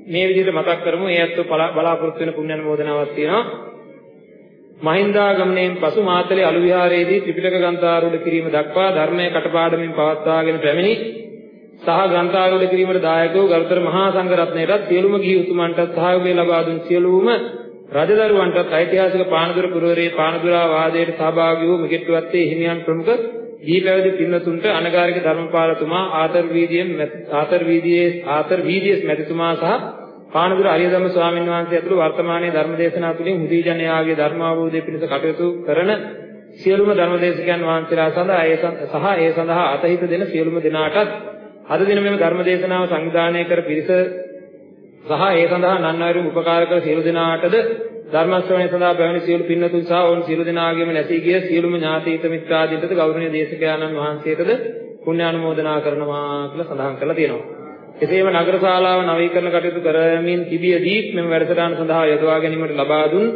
මේ විදිහට මතක් කරමු. ඒ අත්ව බලාපොරොත්තු වෙන පුණ්‍ය අනුමෝදනාවක් තියෙනවා. මහින්දාගමණයෙන් පසු මාතලේ අලු විහාරයේදී ත්‍රිපිටක ග්‍රන්ථාරූඪ කිරීම දක්වා ධර්මයේ කටපාඩමින් පවත්වාගෙන පැමිණි සහ ග්‍රන්ථාරූඪ කිරීමට දායක වූ ගරුතර මහා සංඝ රත්නයටත් සියලුම ගිහි උතුමන්ටත් සහයෝගය ලබා දුන් සියලුම රජදරුවන්ටත් ඓතිහාසික පානදුර පුරවරේ පානදුරා වාදයට සහභාගී වූ මිගෙට්ටුවත්තේ හිමියන් ප්‍රමුඛ දී පැවිදි පින්නතුන්ට අනගාരിക ධර්මපාලතුමා ආතර වීදියෙන් ආතර වීදියේ ආතර වීදියේ මැතිතුමා සහ පානදුර අරියදම්ම ස්වාමීන් වහන්සේ ඇතුළු වර්තමානයේ ධර්මදේශනා තුළින් හුදී ජනයාගේ ධර්ම අවබෝධය පිණිස කටයුතු කරන සියලුම ධර්මදේශකයන් වහන්සේලා සඳහා ඒ සහ ඒ සඳහා අතහිත දෙන සියලුම දෙනාටත් අද දින මෙම ධර්මදේශනාව සංවිධානය කර පිරිස සහ ඒ සඳහා නන්වරුන් උපකාර කර සියලු දෙනාටද ධර්ම ශ්‍රවණය සඳහා පැමිණි සියලු පින්නතුන් සහ ඔවුන් සියලු දෙනාගේම නැසී ගිය සියලුම ඥාතීත මිත්‍රාදීන්ටද ගෞරවනීය දේශකයන්න් වහන්සේටද පුණ්‍ය අනුමෝදනා කරනවා කියලා සඳහන් කරලා තියෙනවා. එසේම නගර ශාලාව නවීකරණ කටයුතු කරමින් තිබියදී මෙම වැඩසටහන සඳහා යොදවා ගැනීමට ලබා දුන්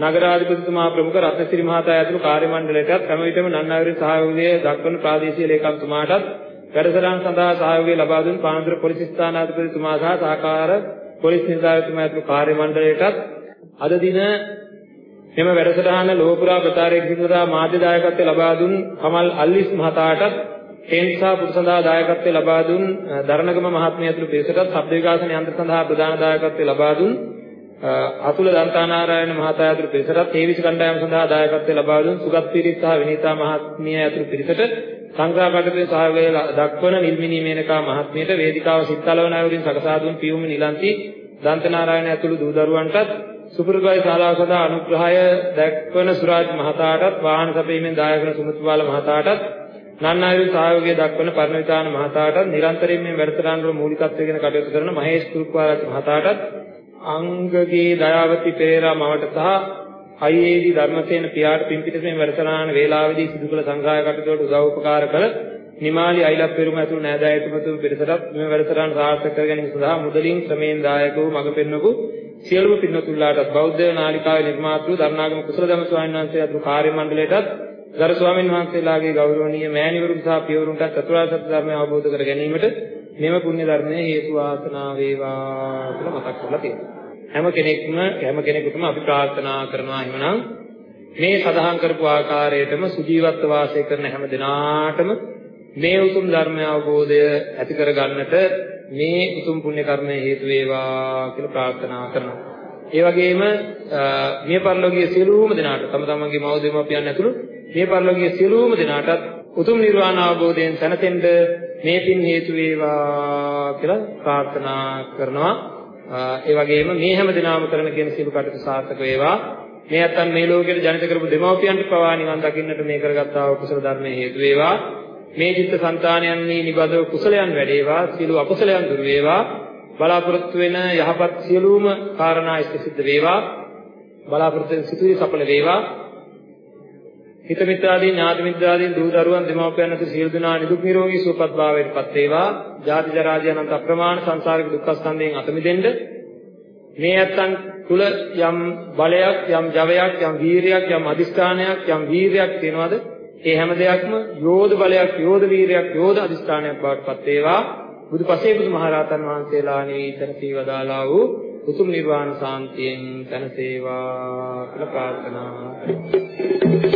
නගරාධිපතිතුමා ප්‍රමුඛ රත්නසිරි මහතා ඇතුළු කාර්ය මණ්ඩලයටත් හැම විටම නන්නාවරේ සහයෝගය දක්වන ප්‍රාදේශීය ලේකම්තුමාටත් වැඩසටහන සඳහා සහයෝගය ලබා දුන් පානදුර පොලිස් ස්ථානාධිපතිතුමා සහ සහකාර පොලිස් නිලධාරීතුමා ඇතුළු කාර්ය මණ්ඩලයටත් අද දින මෙම වැඩසටහන ලෝපුරා ප්‍රචාරයේ සිදුවදා මාධ්‍ය දායකත්වය ලබා දුන් කමල් අල්විස් මහතාටත් හේන්සා පුරුසඳා දායකත්වය ලබා දුන් දරණගම මහත්මිය ඇතුළු පිරිසටත් ශබ්ද විකාශන යන්ත්‍ර සඳහා ප්‍රධාන දායකත්වය ලබා දුන් අතුල දන්තානාරායන මහතා ඇතුළු පිරිසටත් හේවිසි කණ්ඩායම සඳහා දායකත්වය ලබා දුන් සුගත් පිරිස් සහ විනීතා මහත්මිය ඇතුළු පිරිසට සංග්‍රහ කටයුතු සහයෝගය දක්වන නිල්මිනී මේනකා මහත්මියට වේදිකාව සිත්තලවන අයුරින් සකසා දුන් පියුම් නිලන්ති දන්තනාරායන ඇතුළු දූ දරුවන්ටත් සුපුරුදුයි ශාලාව සඳහා අනුග්‍රහය දක්වන සුරාජ් මහතාටත් වාහන සැපීමෙන් දායක වන සුමුතුවාල මහතාටත් නන්නායු සහයෝගය දක්වන පරණවිතාන මහතාටත් නිරන්තරයෙන් මේ වැඩසටහන වල මූලිකත්වයෙන් කටයුතු කරන මහේෂ් කුරුක්වාරච්චි මහතාටත් අංගගේ දයාවති පෙරේරා මවට සහ අයිඒඩි ධර්මසේන පියාට පිම්පිටසෙන් වැඩසටහන වේලාවේදී සිදු කළ සංග්‍රහ කටයුතු වලට උදව් උපකාර කළ නිමාලි අයිලප් පෙරුම ඇතුළු නෑදෑයතුමතුන් පිරිසටත් මේ වැඩසටහන සාර්ථක කර ගැනීම සඳහා මුදලින් ශ්‍රමයෙන් දායක වූ මඟ පෙන්වපු සියලුම පින්වතුන්ලාට බෞද්ධ නාලිකාවේ නිර්මාතෘ දරණාගම කුසල ධම්ම ස්වාමීන් වහන්සේ අතුරු කාර්ය මණ්ඩලයටත් ගරු ස්වාමීන් වහන්සේලාගේ ගෞරවනීය මෑණිවරුන් සහ පියවරුන්ට චතුරාර්ය සත්‍ය ධර්මය අවබෝධ කර ගැනීමට මෙම පුණ්‍ය ධර්මයේ හේතු වාසනා වේවා කියලා මතක් කරලා තියෙනවා. හැම කෙනෙක්ම හැම කෙනෙකුටම අපි ප්‍රාර්ථනා කරනවා එහෙමනම් මේ සඳහන් කරපු ආකාරයටම සුජීවත්ව වාසය කරන හැම දිනාටම මේ උතුම් ධර්ම අවබෝධය ඇති කර ගන්නට මේ උතුම් පුණ්‍ය කර්මය හේතු වේවා කියලා ප්‍රාර්ථනා කරනවා. ඒ වගේම මේ පරිලෝකීය සියලුම දෙනාට තම තමන්ගේ මව දෙමව්පියන් ඇතුළු මේ පරිලෝකීය සියලුම දෙනාටත් උතුම් නිර්වාණ අවබෝධයෙන් සැනසෙන්න මේ පින් හේතු වේවා කියලා ප්‍රාර්ථනා කරනවා. ඒ වගේම මේ හැම දිනම කරන කියන සියලු කටයුතු සාර්ථක වේවා. මේ අත්තන් මේ ලෝකෙට ජනිත කරපු දෙමව්පියන්ට පවා නිවන් දකින්නට මේ කරගත්තා වූ කුසල ධර්මයේ හේතු වේවා. මේ චිත්ත සංතානයන්හි නිබඳව කුසලයන් වැඩේවා සියලු අකුසලයන් දුර වේවා බලාපොරොත්තු වෙන යහපත් සියලුම කාරණා ඉෂ්ට සිද්ධ වේවා බලාපොරොත්තු වෙන සිතුවිලි සඵල වේවා හිත මිත්‍රාදී ඥාති මිත්‍රාදී දූ දරුවන් දෙමව්පියන් අතර සියලු දෙනා නිදුක් නිරෝගී සුවපත් භාවයට පත් වේවා. ජාති ජරා ආදී අනන්ත අප්‍රමාණ සංසාරික දුක්ඛ ස්කන්ධයෙන් අත මිදෙන්න. මේ ඇත්තන් තුල යම් බලයක් යම් ජවයක් යම් වීරියක් යම් අදිස්ථානයක් යම් වීරියක් තියෙනවද? ඒ හැම දෙයක්ම යෝධ බලයක් යෝධ වීරියක් යෝධ අදිස්ථානයක් බවට පත් වේවා. බුදු පසේ බුදු මහරහතන් වහන්සේලා නිවිතන සීවදාලා වූ උතුම් නිර්වාණ සාන්තියෙන් තනසේවා කියලා ප්‍රාර්ථනා කරමි